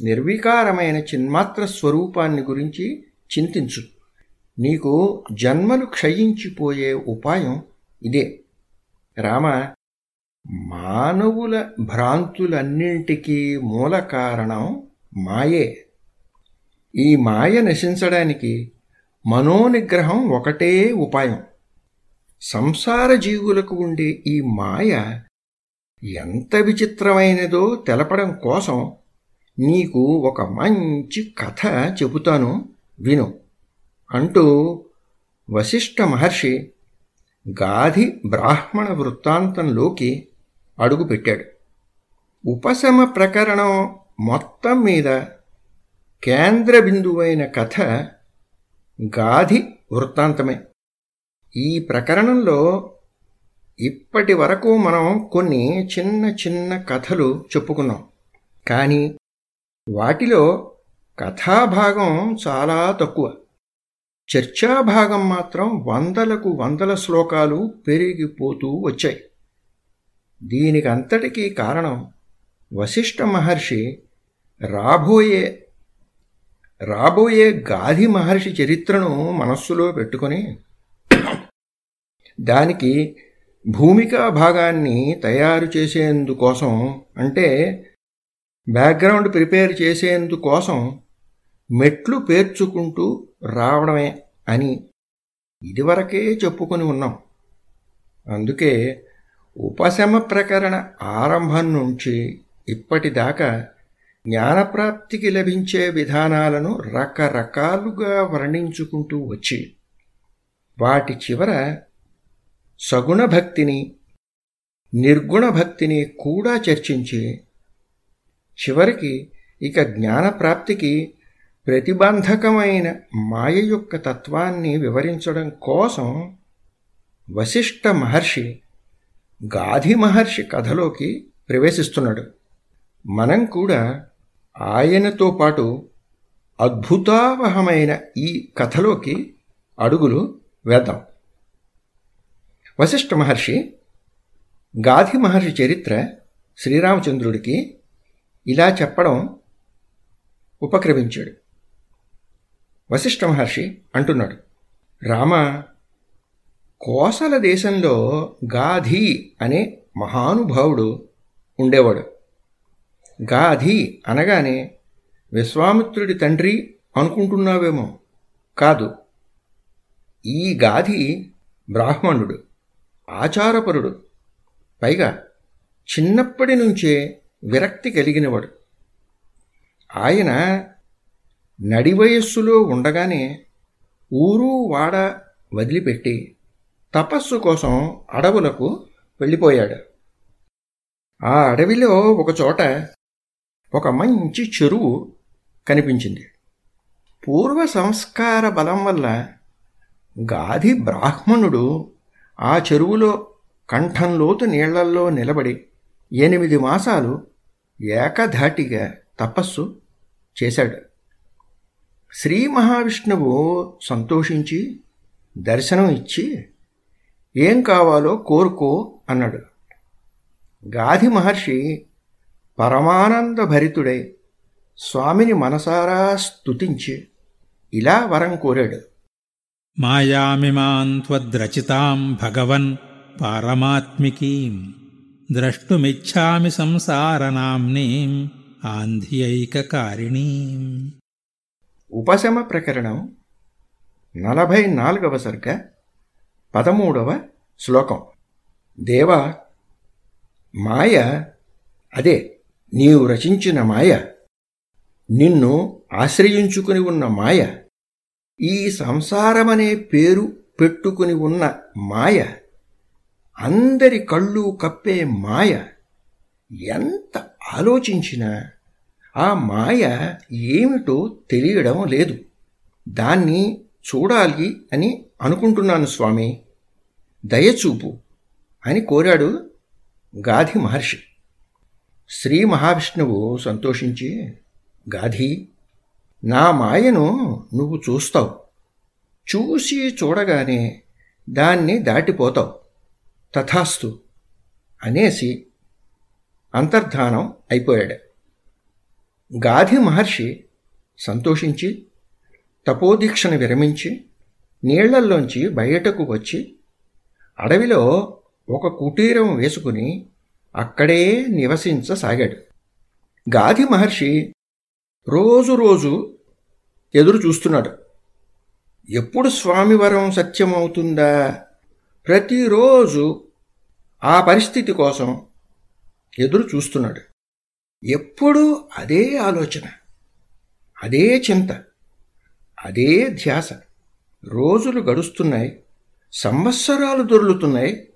నిర్వికారమైన చిన్మాత్ర స్వరూపాన్ని గురించి చింతించు. నీకు జన్మలు క్షయించిపోయే ఉపాయం ఇదే. రామ మానవుల భ్రాంతులన్నింటికీ మూల కారణం మాయే. ఈ మాయ నశించడానికి మనోనిగ్రహం ఒకటే ఉపాయం. సంసార జీవులకు ఉండే ఈ మాయ ఎంత విచిత్రమైనదో తెలపడం కోసం నీకు ఒక మంచి కథ చెబుతాను విను అంటూ వశిష్ఠ మహర్షి గాధి బ్రాహ్మణ వృత్తాంతంలోకి అడుగుపెట్టాడు ఉపశమ ప్రకరణం మొత్తం మీద కేంద్ర బిందువైన కథ గాధి వృత్తాంతమే. ఈ ప్రకరణంలో ఇప్పటి వరకు మనం కొన్ని చిన్న చిన్న కథలు చెప్పుకున్నాం. కానీ వాటిలో కథాభాగం చాలా తక్కువ. చర్చాభాగం మాత్రం వందలకు వందల శ్లోకాలు పెరిగిపోతూ వచ్చాయి. దీనికంతటికీ కారణం వశిష్ఠ మహర్షి రాబోయే రాబోయే గాధి మహర్షి చరిత్రను మనస్సులో పెట్టుకొని దానికి భూమికా భాగాన్ని తయారు చేసేందుకోసం అంటే బ్యాక్గ్రౌండ్ ప్రిపేర్ చేసేందుకోసం మెట్లు పేర్చుకుంటూ రావడమే అని ఇదివరకే చెప్పుకొని ఉన్నాం. అందుకే ఉపశమ ప్రకరణ ఆరంభం నుంచి ఇప్పటిదాకా జ్ఞానప్రాప్తికి లభించే విధానాలను రకరకాలుగా వర్ణించుకుంటూ వచ్చి వాటి చివర సగుణ భక్తిని నిర్గుణ భక్తిని కూడా చర్చించి చివరికి ఇక జ్ఞానప్రాప్తికి ప్రతిబంధకమైన మాయ యొక్క తత్వాన్ని వివరించడం కోసం వశిష్ఠ మహర్షి గాధి మహర్షి కథలోకి ప్రవేశిస్తున్నాడు. మనం కూడా ఆయనతో పాటు అద్భుతావహమైన ఈ కథలోకి అడుగులు వేద్దాం. వశిష్ఠ మహర్షి గాధి మహర్షి చరిత్ర శ్రీరామచంద్రుడికి ఇలా చెప్పడం ఉపక్రమించాడు. వశిష్ఠ మహర్షి అంటున్నాడు. రామ కోసల దేశంలో గాధి అనే మహానుభావుడు ఉండేవాడు. గాధి అనగానే విశ్వామిత్రుడి తండ్రి అనుకుంటున్నావేమో. కాదు ఈ గాధి బ్రాహ్మణుడు ఆచారపరుడు. పైగా చిన్నప్పటి నుంచే విరక్తి కలిగినవాడు. ఆయన నడి వయస్సులో ఉండగానే ఊరు వాడ వదిలిపెట్టి తపస్సు కోసం అడవులకు వెళ్ళిపోయాడు. ఆ అడవిలో ఒకచోట ఒక మంచి చెరువు కనిపించింది. పూర్వ సంస్కార బలం వల్ల గాధి బ్రాహ్మణుడు ఆ చెరువులో కంఠంలోతు నీళ్ళల్లో నిలబడి ఎనిమిది మాసాలు ఏకధాటిగా తపస్సు చేశాడు. శ్రీ మహావిష్ణువు సంతోషించి దర్శనం ఇచ్చి ఏం కావాలో కోరుకో అన్నాడు. గాధి మహర్షి పరమానంద భరితుడై స్వామిని మనసారా స్తుతించి ఇలా వరం కోరాడు. మాయామిమాం త్వద్రచితాం భగవన్ పారమాత్మికీం ద్రష్టుమిచ్చామి సంసారనామ్నీం ఆంధ్యైకకారిణీం ఉపశమ ప్రకరణం నలభై నాలుగవ సర్గ పదమూడవ శ్లోకం. దేవా మాయ అదే నీవు రచించిన మాయ నిన్ను ఆశ్రయించుకుని ఉన్న మాయ ఈ సంసారమనే పేరు పెట్టుకుని ఉన్న మాయ అందరి కళ్ళు కప్పే మాయ ఎంత ఆలోచించినా ఆ మాయ ఏమిటో తెలియడం లేదు. దాన్ని చూడాలి అని అనుకుంటున్నాను స్వామి. దయచూపు అని కోరాడు గాధి మహర్షి. శ్రీ మహావిష్ణువు సంతోషించి గాధి నా మాయను నువ్వు చూస్తావు. చూసి చూడగానే దాన్ని దాటిపోతావు. తథాస్తు అనేసి అంతర్ధానం అయిపోయాడు. గాధి మహర్షి సంతోషించి తపోదీక్షను విరమించి నీళ్ళల్లోంచి బయటకు వచ్చి అడవిలో ఒక కుటీరం వేసుకుని అక్కడే నివసించసాగాడు. గాధి మహర్షి రోజు రోజు ఎదురు చూస్తున్నాడు. ఎప్పుడు స్వామివరం సత్యమవుతుందా? ప్రతిరోజు ఆ పరిస్థితి కోసం ఎదురు చూస్తున్నాడు. ఎప్పుడూ అదే ఆలోచన అదే చింత అదే ధ్యాస. రోజులు గడుస్తున్నాయి సంవత్సరాలు దొర్లుతున్నాయి.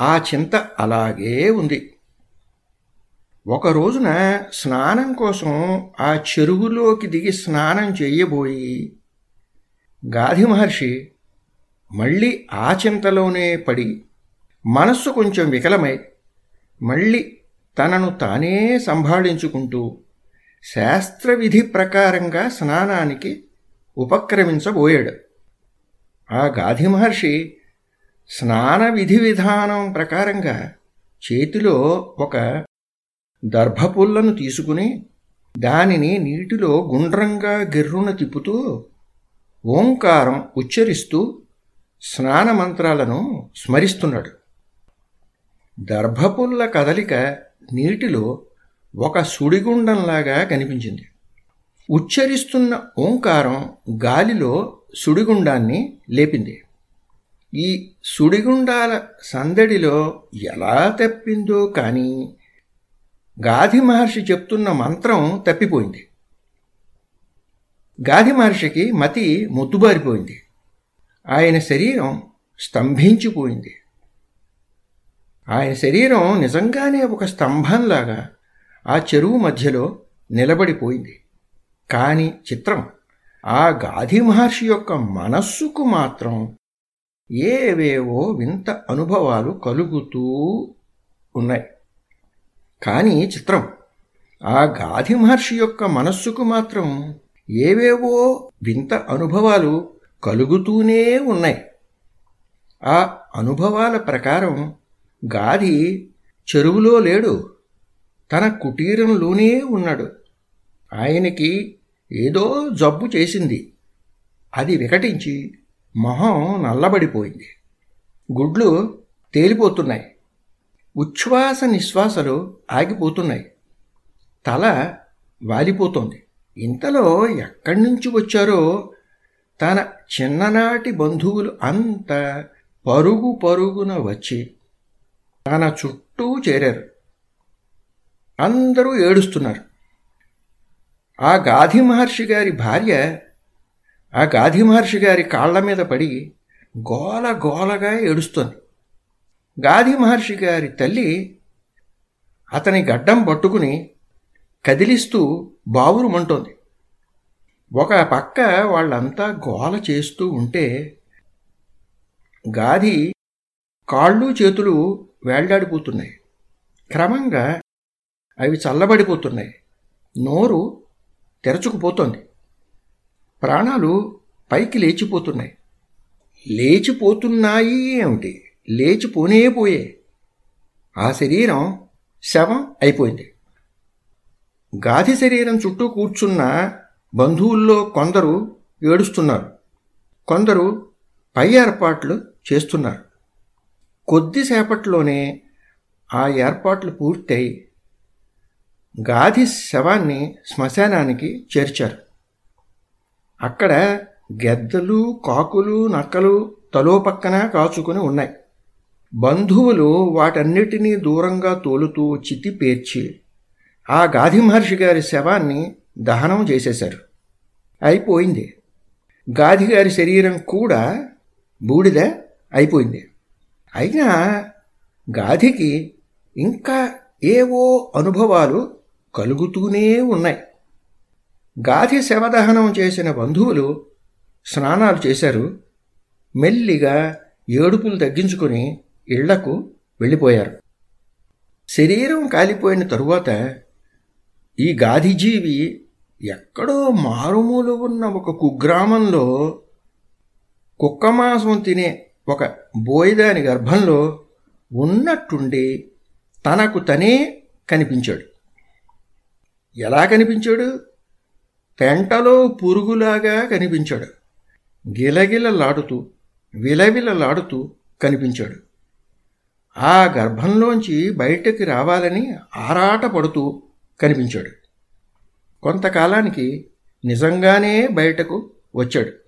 ఆ చింత అలాగే ఉంది. ఒక రోజున స్నానం కోసం ఆ చెరువులోకి దిగి స్నానం చెయ్యబోయి గాధి మహర్షి మళ్ళీ ఆ చింతలోనే పడి మనస్సు కొంచెం వికలమై మళ్ళీ తనను తానే సంభాళించుకుంటూ శాస్త్రవిధి ప్రకారంగా స్నానానికి ఉపక్రమించబోయాడు. ఆ గాధి మహర్షి స్నాన విధి విధానం ప్రకారంగా చేతిలో ఒక దర్భపుల్లను తీసుకుని దానిని నీటిలో గుండ్రంగా గిర్రున తిప్పుతూ ఓంకారం ఉచ్చరిస్తూ స్నాన మంత్రాలను స్మరిస్తున్నాడు. దర్భపుల్ల కదలిక నీటిలో ఒక సుడిగుండంలాగా కనిపించింది. ఉచ్చరిస్తున్న ఓంకారం గాలిలో సుడిగుండాన్ని లేపింది. ఈ సుడిగుండాల సందడిలో ఎలా తప్పిందో కానీ గాధి మహర్షి చెప్తున్న మంత్రం తప్పిపోయింది. గాధి మహర్షికి మతి ముద్దుబారిపోయింది. ఆయన శరీరం స్తంభించిపోయింది. ఆయన శరీరం నిజంగానే ఒక స్తంభంలాగా ఆ చెరువు మధ్యలో నిలబడిపోయింది. కాని చిత్రం ఆ గాధి మహర్షి యొక్క మనస్సుకు మాత్రం ఏవేవో వింత అనుభవాలు కలుగుతూ ఉన్నాయి. కానీ చిత్రం ఆ గాధి మహర్షి యొక్క మనస్సుకు మాత్రం ఏవేవో వింత అనుభవాలు కలుగుతూనే ఉన్నాయి. ఆ అనుభవాల ప్రకారం గాది చెరువులో లేడు. తన కుటీరంలోనే ఉన్నాడు. ఆయనకి ఏదో జబ్బు చేసింది. అది వికటించి మొహం నల్లబడిపోయింది. గుడ్లు తేలిపోతున్నాయి. ఉచ్ఛ్వాస నిశ్వాసలు ఆగిపోతున్నాయి. తల వాలిపోతోంది. ఇంతలో ఎక్కడి నుంచి వచ్చారో తన చిన్ననాటి బంధువులు అంతా పరుగు పరుగున వచ్చి తన చుట్టూ చేరారు. అందరూ ఏడుస్తున్నారు. ఆ గాధి మహర్షి గారి భార్య ఆ గాధి మహర్షి గారి కాళ్ళ మీద పడి గోల గోలగా ఏడుస్తోంది. గాధి మహర్షి గారి తల్లి అతని గడ్డం పట్టుకుని కదిలిస్తూ బావురుమంటోంది ఒక పక్క వాళ్ళంతా గోల చేస్తూ ఉంటే గాది కాళ్ళు చేతులు వేళ్ళాడిపోతున్నాయి క్రమంగా అవి చల్లబడిపోతున్నాయి. నోరు తెరచుకుపోతోంది. ప్రాణాలు పైకి లేచిపోతున్నాయి. లేచిపోతున్నాయి ఏమిటి? లేచిపోనే పోయే. ఆ శరీరం శవం అయిపోయింది. గాధి శరీరం చుట్టూ కూర్చున్న బంధువుల్లో కొందరు ఏడుస్తున్నారు. కొందరు పై ఏర్పాట్లు చేస్తున్నారు. కొద్దిసేపట్లోనే ఆ ఏర్పాట్లు పూర్తయి గాధి శవాన్ని శ్మశానానికి చేర్చారు. అక్కడ గెద్దలు కాకులు నక్కలు తలో పక్కన కాచుకుని ఉన్నాయి. బంధువులు వాటన్నిటినీ దూరంగా తోలుతూ చితి పేర్చి ఆ గాధి మహర్షి గారి శవాన్ని దహనం చేసేశారు. అయిపోయింది. గాధి గారి శరీరం కూడా బూడిద అయిపోయింది. అయినా గాధికి ఇంకా ఏవో అనుభవాలు కలుగుతూనే ఉన్నాయి. గాధి శవదహనం చేసిన బంధువులు స్నానాలు చేశారు. మెల్లిగా ఏడుపులు తగ్గించుకుని ఇళ్ళకు వెళ్ళిపోయారు. శరీరం కాలిపోయిన తరువాత ఈ గాధిజీవి ఎక్కడో మారుమూలు ఉన్న ఒక కుగ్రామంలో కుక్కమాంసం తినే ఒక బోయిదాని గర్భంలో ఉన్నట్టుండి తనకు తనే కనిపించాడు. ఎలా కనిపించాడు? పెంటలో పురుగులాగా కనిపించాడు. గిలగిలలాడుతూ విలవిలలాడుతూ కనిపించాడు. ఆ గర్భంలోంచి బయటకి రావాలని ఆరాటపడుతూ కనిపించాడు. కొంతకాలానికి నిజంగానే బయటకు వచ్చాడు.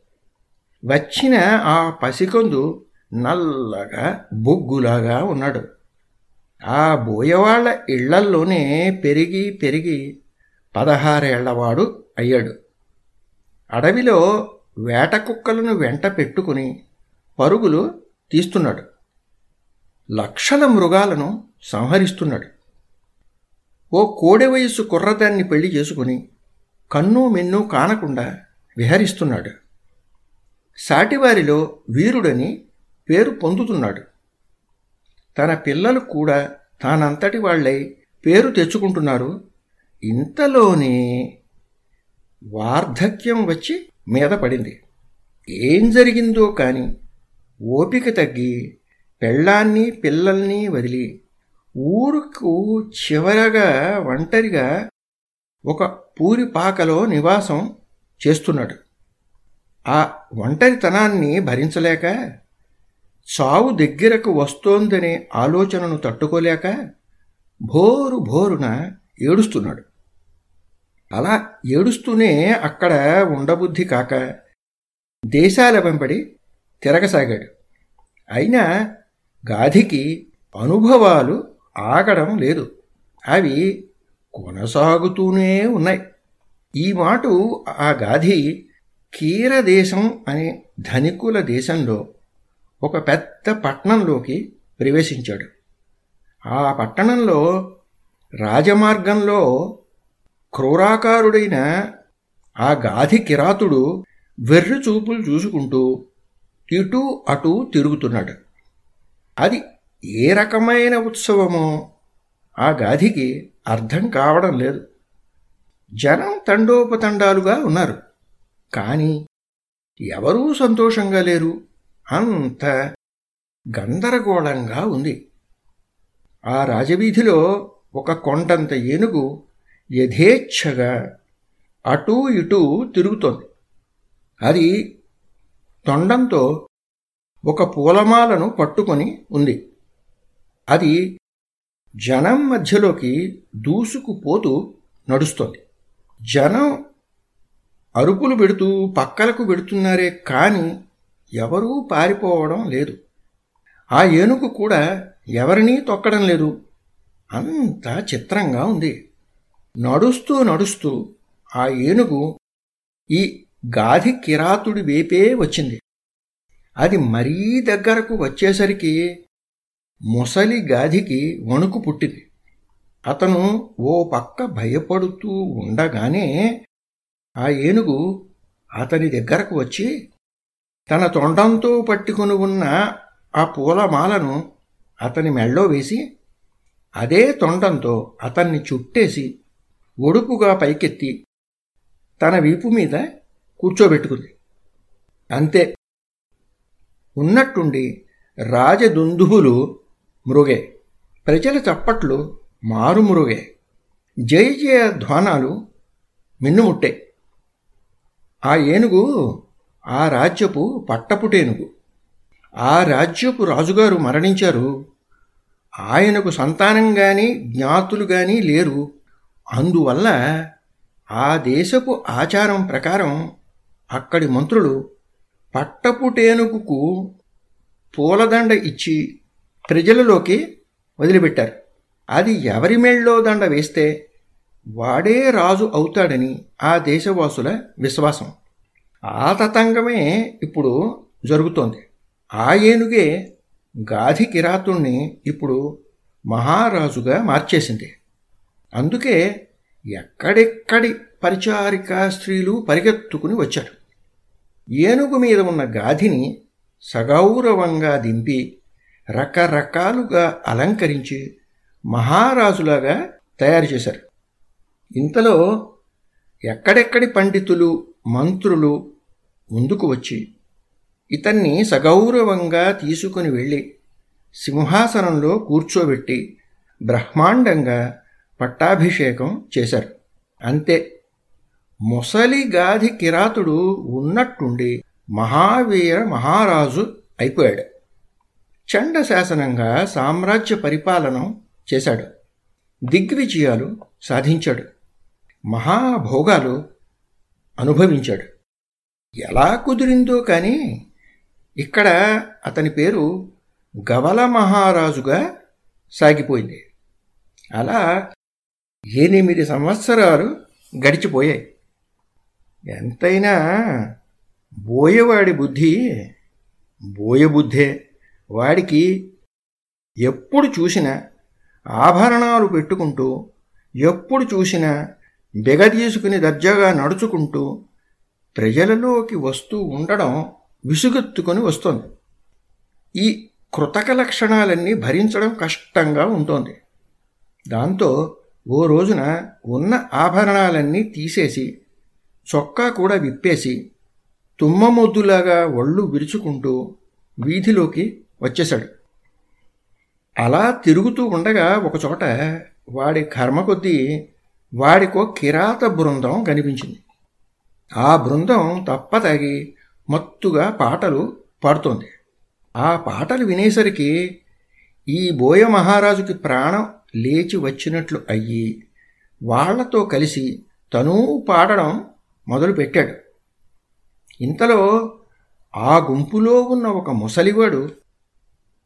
వచ్చిన ఆ పసికొందు నల్లగా బొగ్గులాగా ఉన్నాడు. ఆ బోయవాళ్ళ ఇళ్ళల్లోనే పెరిగి పెరిగి పదహారేళ్ళవాడు అయ్యాడు. అడవిలో వేట కుక్కలను వెంట పెట్టుకుని పరుగులు తీస్తున్నాడు. లక్షల మృగాలను సంహరిస్తున్నాడు. ఓ కోడె వయస్సు కుర్రదాన్ని పెళ్ళి చేసుకుని కన్ను మిన్ను కానకుండా విహరిస్తున్నాడు. సాటివారిలో వీరుడని పేరు పొందుతున్నాడు. తన పిల్లలు కూడా తానంతటి వాళ్ళై పేరు తెచ్చుకుంటున్నారు. ఇంతలోనే వార్ధక్యం వచ్చి మీద పడింది. ఏం జరిగిందో కాని ఓపిక తగ్గి పెళ్ళాన్ని పిల్లల్ని వదిలి ఊరుకు చివరగా ఒంటరిగా ఒక పూరిపాకలో నివాసం చేస్తున్నాడు. ఆ ఒంటరితనాన్ని భరించలేక చావు దగ్గరకు వస్తోందనే ఆలోచనను తట్టుకోలేక భోరు భోరున ఏడుస్తున్నాడు. అలా ఏడుస్తూనే అక్కడ ఉండబుద్ధి కాక దేశాల వెంబడి తిరగసాగాడు. అయినా గాధికి అనుభవాలు ఆగడం లేదు. అవి కొనసాగుతూనే ఉన్నాయి. ఈ మాట ఆ గాధి కీరదేశం అనే ధనికుల దేశంలో ఒక పెద్ద పట్టణంలోకి ప్రవేశించాడు. ఆ పట్టణంలో రాజమార్గంలో క్రూరాకారుడైన ఆ గాధి కిరాతుడు వెర్రి చూపులు చూసుకుంటూ ఇటూ అటూ తిరుగుతున్నాడు. అది ఏ రకమైన ఉత్సవమో ఆ గాధికి అర్థం కావడం లేదు. జనం తండోపతండాలుగా ఉన్నారు. కానీ ఎవరూ సంతోషంగా లేరు. అంత గందరగోళంగా ఉంది. ఆ రాజవీధిలో ఒక కొండంత ఏనుగు యథేచ్ఛగా అటూ ఇటూ తిరుగుతోంది. అది తొండంతో ఒక పూలమాలను పట్టుకొని ఉంది. అది జనం మధ్యలోకి దూసుకుపోతూ నడుస్తోంది. జనం అరుపులు పెడుతూ పక్కలకు పెడుతున్నారే కాని ఎవరూ పారిపోవడం లేదు. ఆ ఏనుగు కూడా ఎవరినీ తొక్కడం లేదు. అంత చిత్రంగా ఉంది. నడుస్తూ నడుస్తూ ఆ ఏనుగు ఈ గాధి కిరాతుడి వేపే వచ్చింది. అది మరీ దగ్గరకు వచ్చేసరికి ముసలి గాధికి వణుకు పుట్టింది. అతను ఓ పక్క భయపడుతూ ఉండగానే ఆ ఏనుగు అతని దగ్గరకు వచ్చి తన తొండంతో పట్టుకుని ఉన్న ఆ పూలమాలను అతని మెళ్ళో వేసి అదే తొండంతో అతన్ని చుట్టేసి ఒడుపుగా పైకెత్తి తన వీపు మీద కూర్చోబెట్టుకుంది. అంతే. ఉన్నట్టుండి రాజదుందుహులు మృగే. ప్రజల చప్పట్లు మారుమృగే. జయ జయ ధ్వానాలు మిన్నుముట్టే. ఆ ఏనుగు ఆ రాజ్యపు పట్టపుటేనుగు. ఆ రాజ్యపు రాజుగారు మరణించారు. ఆయనకు సంతానం కానీ జ్ఞాతులు కానీ లేరు. అందువల్ల ఆ దేశపు ఆచారం ప్రకారం అక్కడి మంత్రులు పట్టపుటేనుగుకు పూలదండ ఇచ్చి ప్రజలలోకి వదిలిపెట్టారు. అది ఎవరి మేళ్ళో దండ వేస్తే వాడే రాజు అవుతాడని ఆ దేశవాసుల విశ్వాసం. ఆ తతంగమే ఇప్పుడు జరుగుతోంది. ఆ ఏనుగే గాధి కిరాతుణ్ణి ఇప్పుడు మహారాజుగా మార్చేసింది. అందుకే ఎక్కడెక్కడి పరిచారిక స్త్రీలు పరిగెత్తుకుని వచ్చారు. ఏనుగు మీద ఉన్న గాధిని సగౌరవంగా దింపి రకరకాలుగా అలంకరించి మహారాజులాగా తయారు చేశారు. ఇంతలో ఎక్కడెక్కడి పండితులు మంత్రులు ముందుకు వచ్చి ఇతన్ని సగౌరవంగా తీసుకుని వెళ్ళి సింహాసనంలో కూర్చోబెట్టి బ్రహ్మాండంగా పట్టాభిషేకం చేశారు. అంతే. ముసలి గాధి కిరాతుడు ఉన్నట్టుండి మహావీర మహారాజు అయిపోయాడు. చండ శాసనంగా సామ్రాజ్య పరిపాలన చేశాడు. దిగ్విజయాలు సాధించాడు. మహాభోగాలు అనుభవించాడు. ఎలా కుదిరిందో కానీ ఇక్కడ అతని పేరు గవల మహారాజుగా సాగిపోయింది. అలా ఎనిమిది సంవత్సరాలు గడిచిపోయాయి. ఎంతైనా బోయవాడి బుద్ధి బోయబుద్ధే. వాడికి ఎప్పుడు చూసినా ఆభరణాలు పెట్టుకుంటూ ఎప్పుడు చూసినా బెగదీసుకుని దర్జాగా నడుచుకుంటూ ప్రజలలోకి వస్తూ ఉండడం విసుగెత్తుకొని వస్తోంది. ఈ కృతక లక్షణాలన్నీ భరించడం కష్టంగా ఉంటుంది. దాంతో ఓ రోజున ఉన్న ఆభరణాలన్నీ తీసేసి చొక్కా కూడా విప్పేసి తుమ్మమొద్దులాగా ఒళ్ళు విరుచుకుంటూ వీధిలోకి వచ్చేశాడు. అలా తిరుగుతూ ఉండగా ఒకచోట వాడి కర్మ కొద్దీ వాడికో కిరాత బృందం కనిపించింది. ఆ బృందం తప్పతాగి మత్తుగా పాటలు పాడుతోంది. ఆ పాటలు వినేసరికి ఈ బోయ మహారాజుకి ప్రాణం లేచి వచ్చినట్లు అయ్యి వాళ్ళతో కలిసి తనూ పాడడం మొదలుపెట్టాడు. ఇంతలో ఆ గుంపులో ఉన్న ఒక ముసలివాడు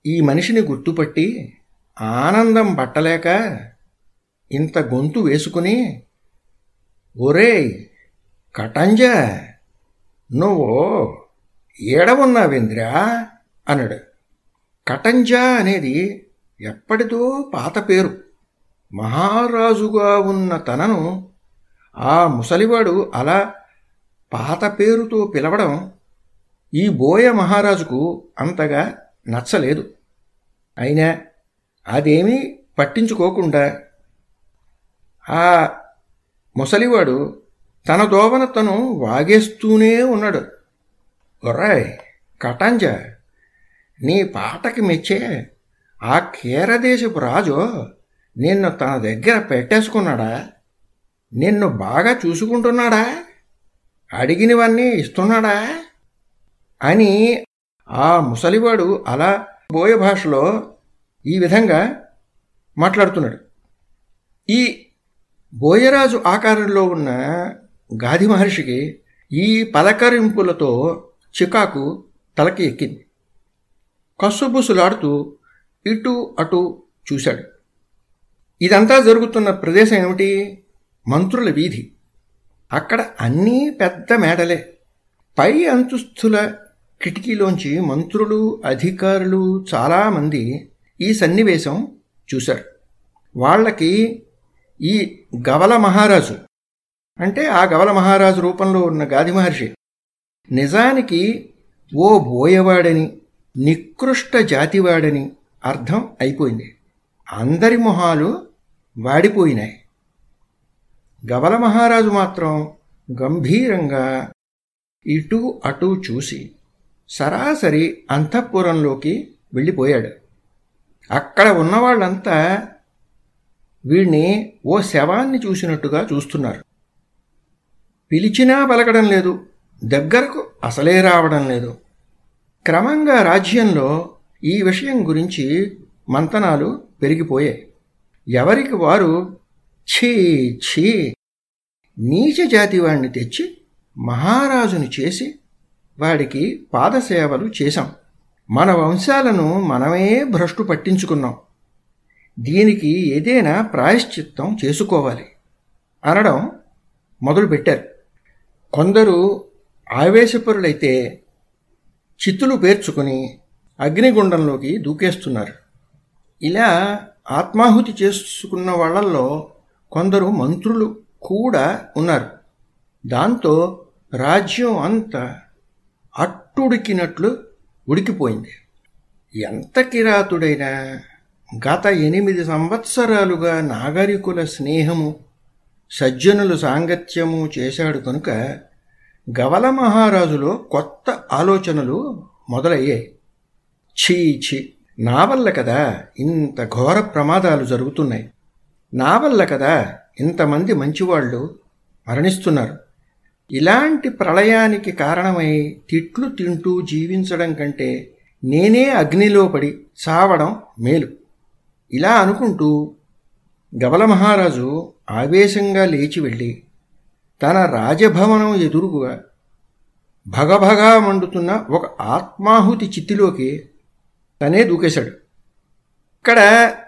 ఈ మనిషిని గుర్తుపట్టి ఆనందం పట్టలేక ఇంత గొంతు వేసుకుని ఒరే కటంజ నువ్వు ఏడవున్నావేంద్రా? అన్నాడు. కటంజ అనేది ఎప్పటిదో పాత పేరు. మహారాజుగా ఉన్న తనను ఆ ముసలివాడు అలా పాత పేరుతో పిలవడం ఈ బోయ మహారాజుకు అంతగా నచ్చలేదు. అయినా అదేమీ పట్టించుకోకుండా ఆ ముసలివాడు తన దోవన తను వాగేస్తూనే ఉన్నాడు. ఒర్రాయ్ కటాంజ నీ పాటకి మెచ్చే ఆ కేరదేశపు రాజు నిన్ను తన దగ్గర పెట్టేసుకున్నాడా? నిన్ను బాగా చూసుకుంటున్నాడా? అడిగినవన్నీ ఇస్తున్నాడా? అని ఆ ముసలివాడు అలా బోయ భాషలో ఈ విధంగా మాట్లాడుతున్నాడు. ఈ బోయరాజు ఆకారంలో ఉన్న గాది మహర్షికి ఈ పలకరింపులతో చికాకు తలకి ఎక్కింది. కస్సుబుసులాడుతూ ఇటు అటు చూశాడు. ఇదంతా జరుగుతున్న ప్రదేశం ఏమిటి? మంత్రుల వీధి. అక్కడ అన్నీ పెద్ద మేడలే. పై అంతస్తుల కిటికీలోంచి మంత్రులు అధికారులు చాలామంది ఈ సన్నివేశం చూశారు. వాళ్ళకి ఈ గవల మహారాజు. అంటే ఆ గవల మహారాజు రూపంలో ఉన్న గాది మహర్షి. నిజానికి ఓ బోయవాడని నికృష్ట జాతివాడని అర్థం అయిపోయింది. అందరి మొహాలు వాడిపోయినాయి. గవల మహారాజు మాత్రం గంభీరంగా ఇటు అటు చూసి సరాసరి అంతఃపురంలోకి వెళ్ళిపోయాడు. అక్కడ ఉన్నవాళ్ళంతా వీణ్ణి ఓ శవాన్ని చూసినట్టుగా చూస్తున్నారు. పిలిచినా పలకడం లేదు. దగ్గరకు అసలే రావడం లేదు. క్రమంగా రాజ్యంలో ఈ విషయం గురించి మంతనాలు పెరిగిపోయాయి. ఎవరికి వారు ఛీ ఛీ నీచ జాతి వాడిని తెచ్చి మహారాజుని చేసి వాడికి పాదసేవలు చేశాం. మన వంశాలను మనమే భ్రష్టు పట్టించుకున్నాం. దీనికి ఏదైనా ప్రాయశ్చిత్తం చేసుకోవాలి. అనడం మొదలుపెట్టారు. కొందరు ఆవేశపరులైతే చిత్తులు పేర్చుకుని అగ్నిగుండంలోకి దూకేస్తున్నారు. ఇలా ఆత్మాహుతి చేసుకున్న వాళ్ళల్లో కొందరు మంత్రులు కూడా ఉన్నారు. దాంతో రాజ్యం అంతా అట్టుడికినట్లు ఉడికిపోయింది. ఎంత కిరాతుడైనా గత ఎనిమిది సంవత్సరాలుగా నాగరికుల స్నేహము సజ్జనులు సాంగత్యము చేశాడు కనుక గవల మహారాజులో కొత్త ఆలోచనలు మొదలయ్యాయి. ఛీ ఛీ నా వల్ల కదా ఇంత ఘోర ప్రమాదాలు జరుగుతున్నాయి. నా వల్ల కదా ఇంతమంది మంచివాళ్ళు మరణిస్తున్నారు. ఇలాంటి ప్రళయానికి కారణమై తిట్లు తింటూ జీవించడం కంటే నేనే అగ్నిలో పడి చావడం మేలు. ఇలా అనుకుంటూ గబల మహారాజు ఆవేశంగా లేచి వెళ్ళి తన రాజభవనం ఎదురుగుగా భగభగా మండుతున్న ఒక ఆత్మాహుతి చిత్తిలోకి తనే దూకేశాడు. ఇక్కడ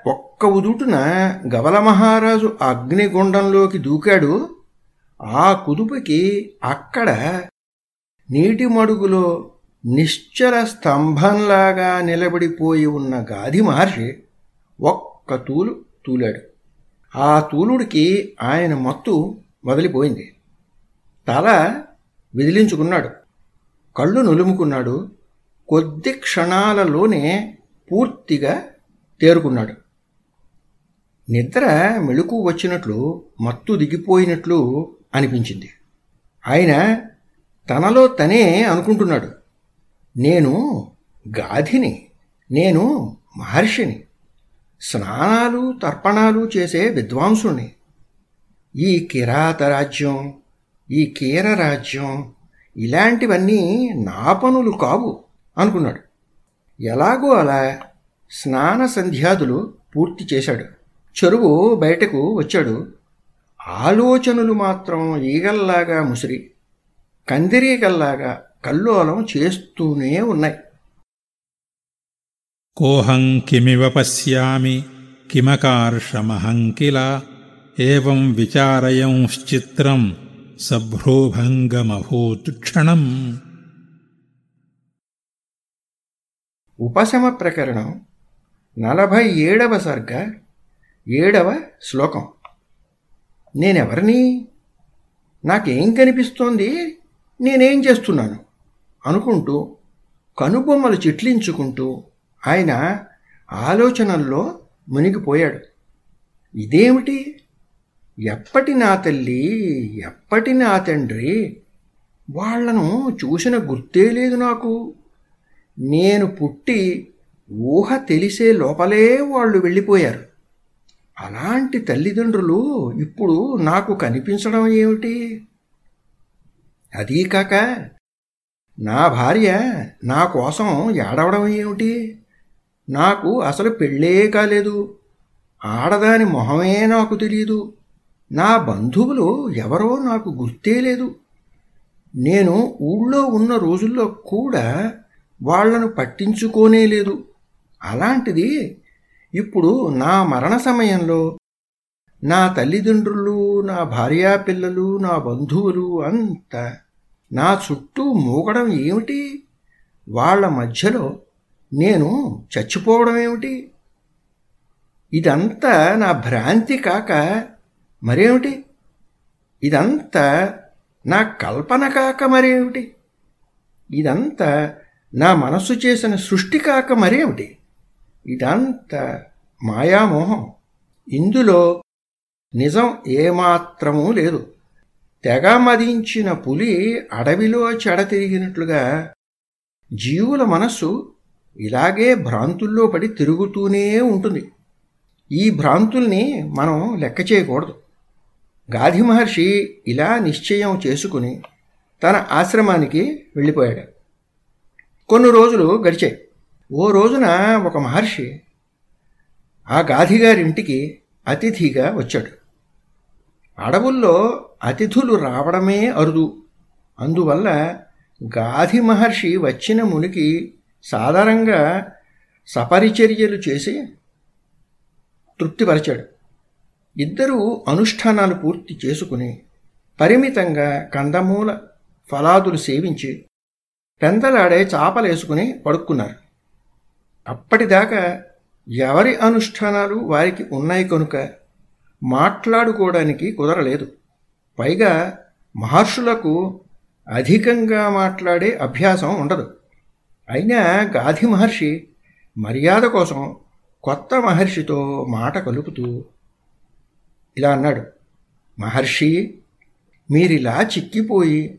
ఒక్క ఉదుటున గవల మహారాజు అగ్నిగుండంలోకి దూకాడు. ఆ కుదుపుకి అక్కడ నీటి మడుగులో నిశ్చల స్తంభంలాగా నిలబడిపోయి ఉన్న గాది మహర్షి ఒక్క తూలు తూలాడు. ఆ తూలుడికి ఆయన మత్తు వదిలిపోయింది. తల విదిలించుకున్నాడు. కళ్ళు నులుముకున్నాడు. కొద్ది క్షణాలలోనే పూర్తిగా తేరుకున్నాడు. నిద్ర మెళుకు వచ్చినట్లు మత్తు దిగిపోయినట్లు అనిపించింది. ఆయన తనలో తనే అనుకుంటున్నాడు. నేను గాధిని నేను మహర్షిని. స్నానాలు తర్పణాలు చేసే విద్వాంసుణ్ణి. ఈ కిరాత రాజ్యం ఈ కీర రాజ్యం ఇలాంటివన్నీ నా పనులు కావు అనుకున్నాడు. ఎలాగో అలా స్నాన సంధ్యాదులు పూర్తి చేశాడు. చెరువు బయటకు వచ్చాడు. ఆలోచనలు మాత్రం ఈగల్లాగా ముసిరి కందిరీగల్లాగా కల్లోలం చేస్తూనే ఉన్నాయి. కోహం కిమివ పశ్యామి కిమకార్షమహం కిల ఏం విచారయంశ్చిత్రం సభ్రూభంగమభూత్ క్షణం ఉపశమ ప్రకరణం నలభై ఏడవ సర్గ ఏడవ శ్లోకం. నేనెవరిని? నాకేం కనిపిస్తోంది? నేనేం చేస్తున్నాను? అనుకుంటూ కనుబొమ్మలు చిట్లించుకుంటూ ఆయన ఆలోచనల్లో మునిగిపోయాడు. ఇదేమిటి? ఎప్పటి నా తల్లి ఎప్పటి నా తండ్రి? వాళ్ళను చూసిన గుర్తే లేదు నాకు. నేను పుట్టి ఊహ తెలిసే లోపలే వాళ్ళు వెళ్ళిపోయారు. అలాంటి తల్లిదండ్రులు ఇప్పుడు నాకు కనిపించడం ఏమిటి? అదీ కాక నా భార్య నా కోసం ఏడవడం ఏమిటి? నాకు అసలు పెళ్ళే కాలేదు. ఆడదాని మొహమే నాకు తెలియదు నా బంధువులు ఎవరో నాకు గుర్తే లేదు. నేను ఊళ్ళో ఉన్న రోజుల్లో కూడా వాళ్ళను పట్టించుకోనే లేదు. అలాంటిది ఇప్పుడు నా మరణ సమయంలో నా తల్లిదండ్రులు నా భార్యాపిల్లలు నా బంధువులు అంత నా చుట్టూ మూగడం ఏమిటి? వాళ్ళ మధ్యలో నేను చచ్చిపోవడం ఏమిటి? ఇదంతా నా భ్రాంతి కాక మరేమిటి? ఇదంతా నా కల్పన కాక మరేమిటి? ఇదంతా నా మనస్సు చేసిన సృష్టి కాక మరేమిటి? ఇదంతా మాయామోహం. ఇందులో నిజం ఏమాత్రమూ లేదు. తెగ మదించిన పులి అడవిలో చెడతిరిగినట్లుగా జీవుల మనస్సు ఇలాగే భ్రాంతుల్లో పడి తిరుగుతూనే ఉంటుంది. ఈ భ్రాంతుల్ని మనం లెక్క చేయకూడదు. గాధి మహర్షి ఇలా నిశ్చయం చేసుకుని తన ఆశ్రమానికి వెళ్ళిపోయాడు. కొన్ని రోజులు గడిచాయి. ఓ రోజున ఒక మహర్షి ఆ గాధిగారింటికి అతిథిగా వచ్చాడు. అడవుల్లో అతిథులు రావడమే అరుదు. అందువల్ల గాధి మహర్షి వచ్చిన మునికి సాధారణంగా సపరిచర్యలు చేసి తృప్తిపరిచాడు. ఇద్దరూ అనుష్ఠానాలు పూర్తి చేసుకుని పరిమితంగా కందమూల ఫలాదులు సేవించి పెందలాడే చాపలేసుకుని పడుక్కున్నారు అప్పటిదాకా ఎవరి అనుష్ఠానాలు వారికి ఉన్నాయి కనుక మాట్లాడుకోవడానికి కుదరలేదు. పైగా మహర్షులకు అధికంగా మాట్లాడే అభ్యాసం ఉండదు. అయినా గాధి మహర్షి మర్యాద కోసం కొత్త మహర్షితో మాట కలుపుతూ ఇలా అన్నాడు. మహర్షి మీరిలా చిక్కిపోయి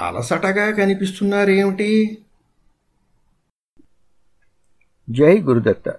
అలసటగా కనిపిస్తున్నారేమిటి? జై గురుదత్త.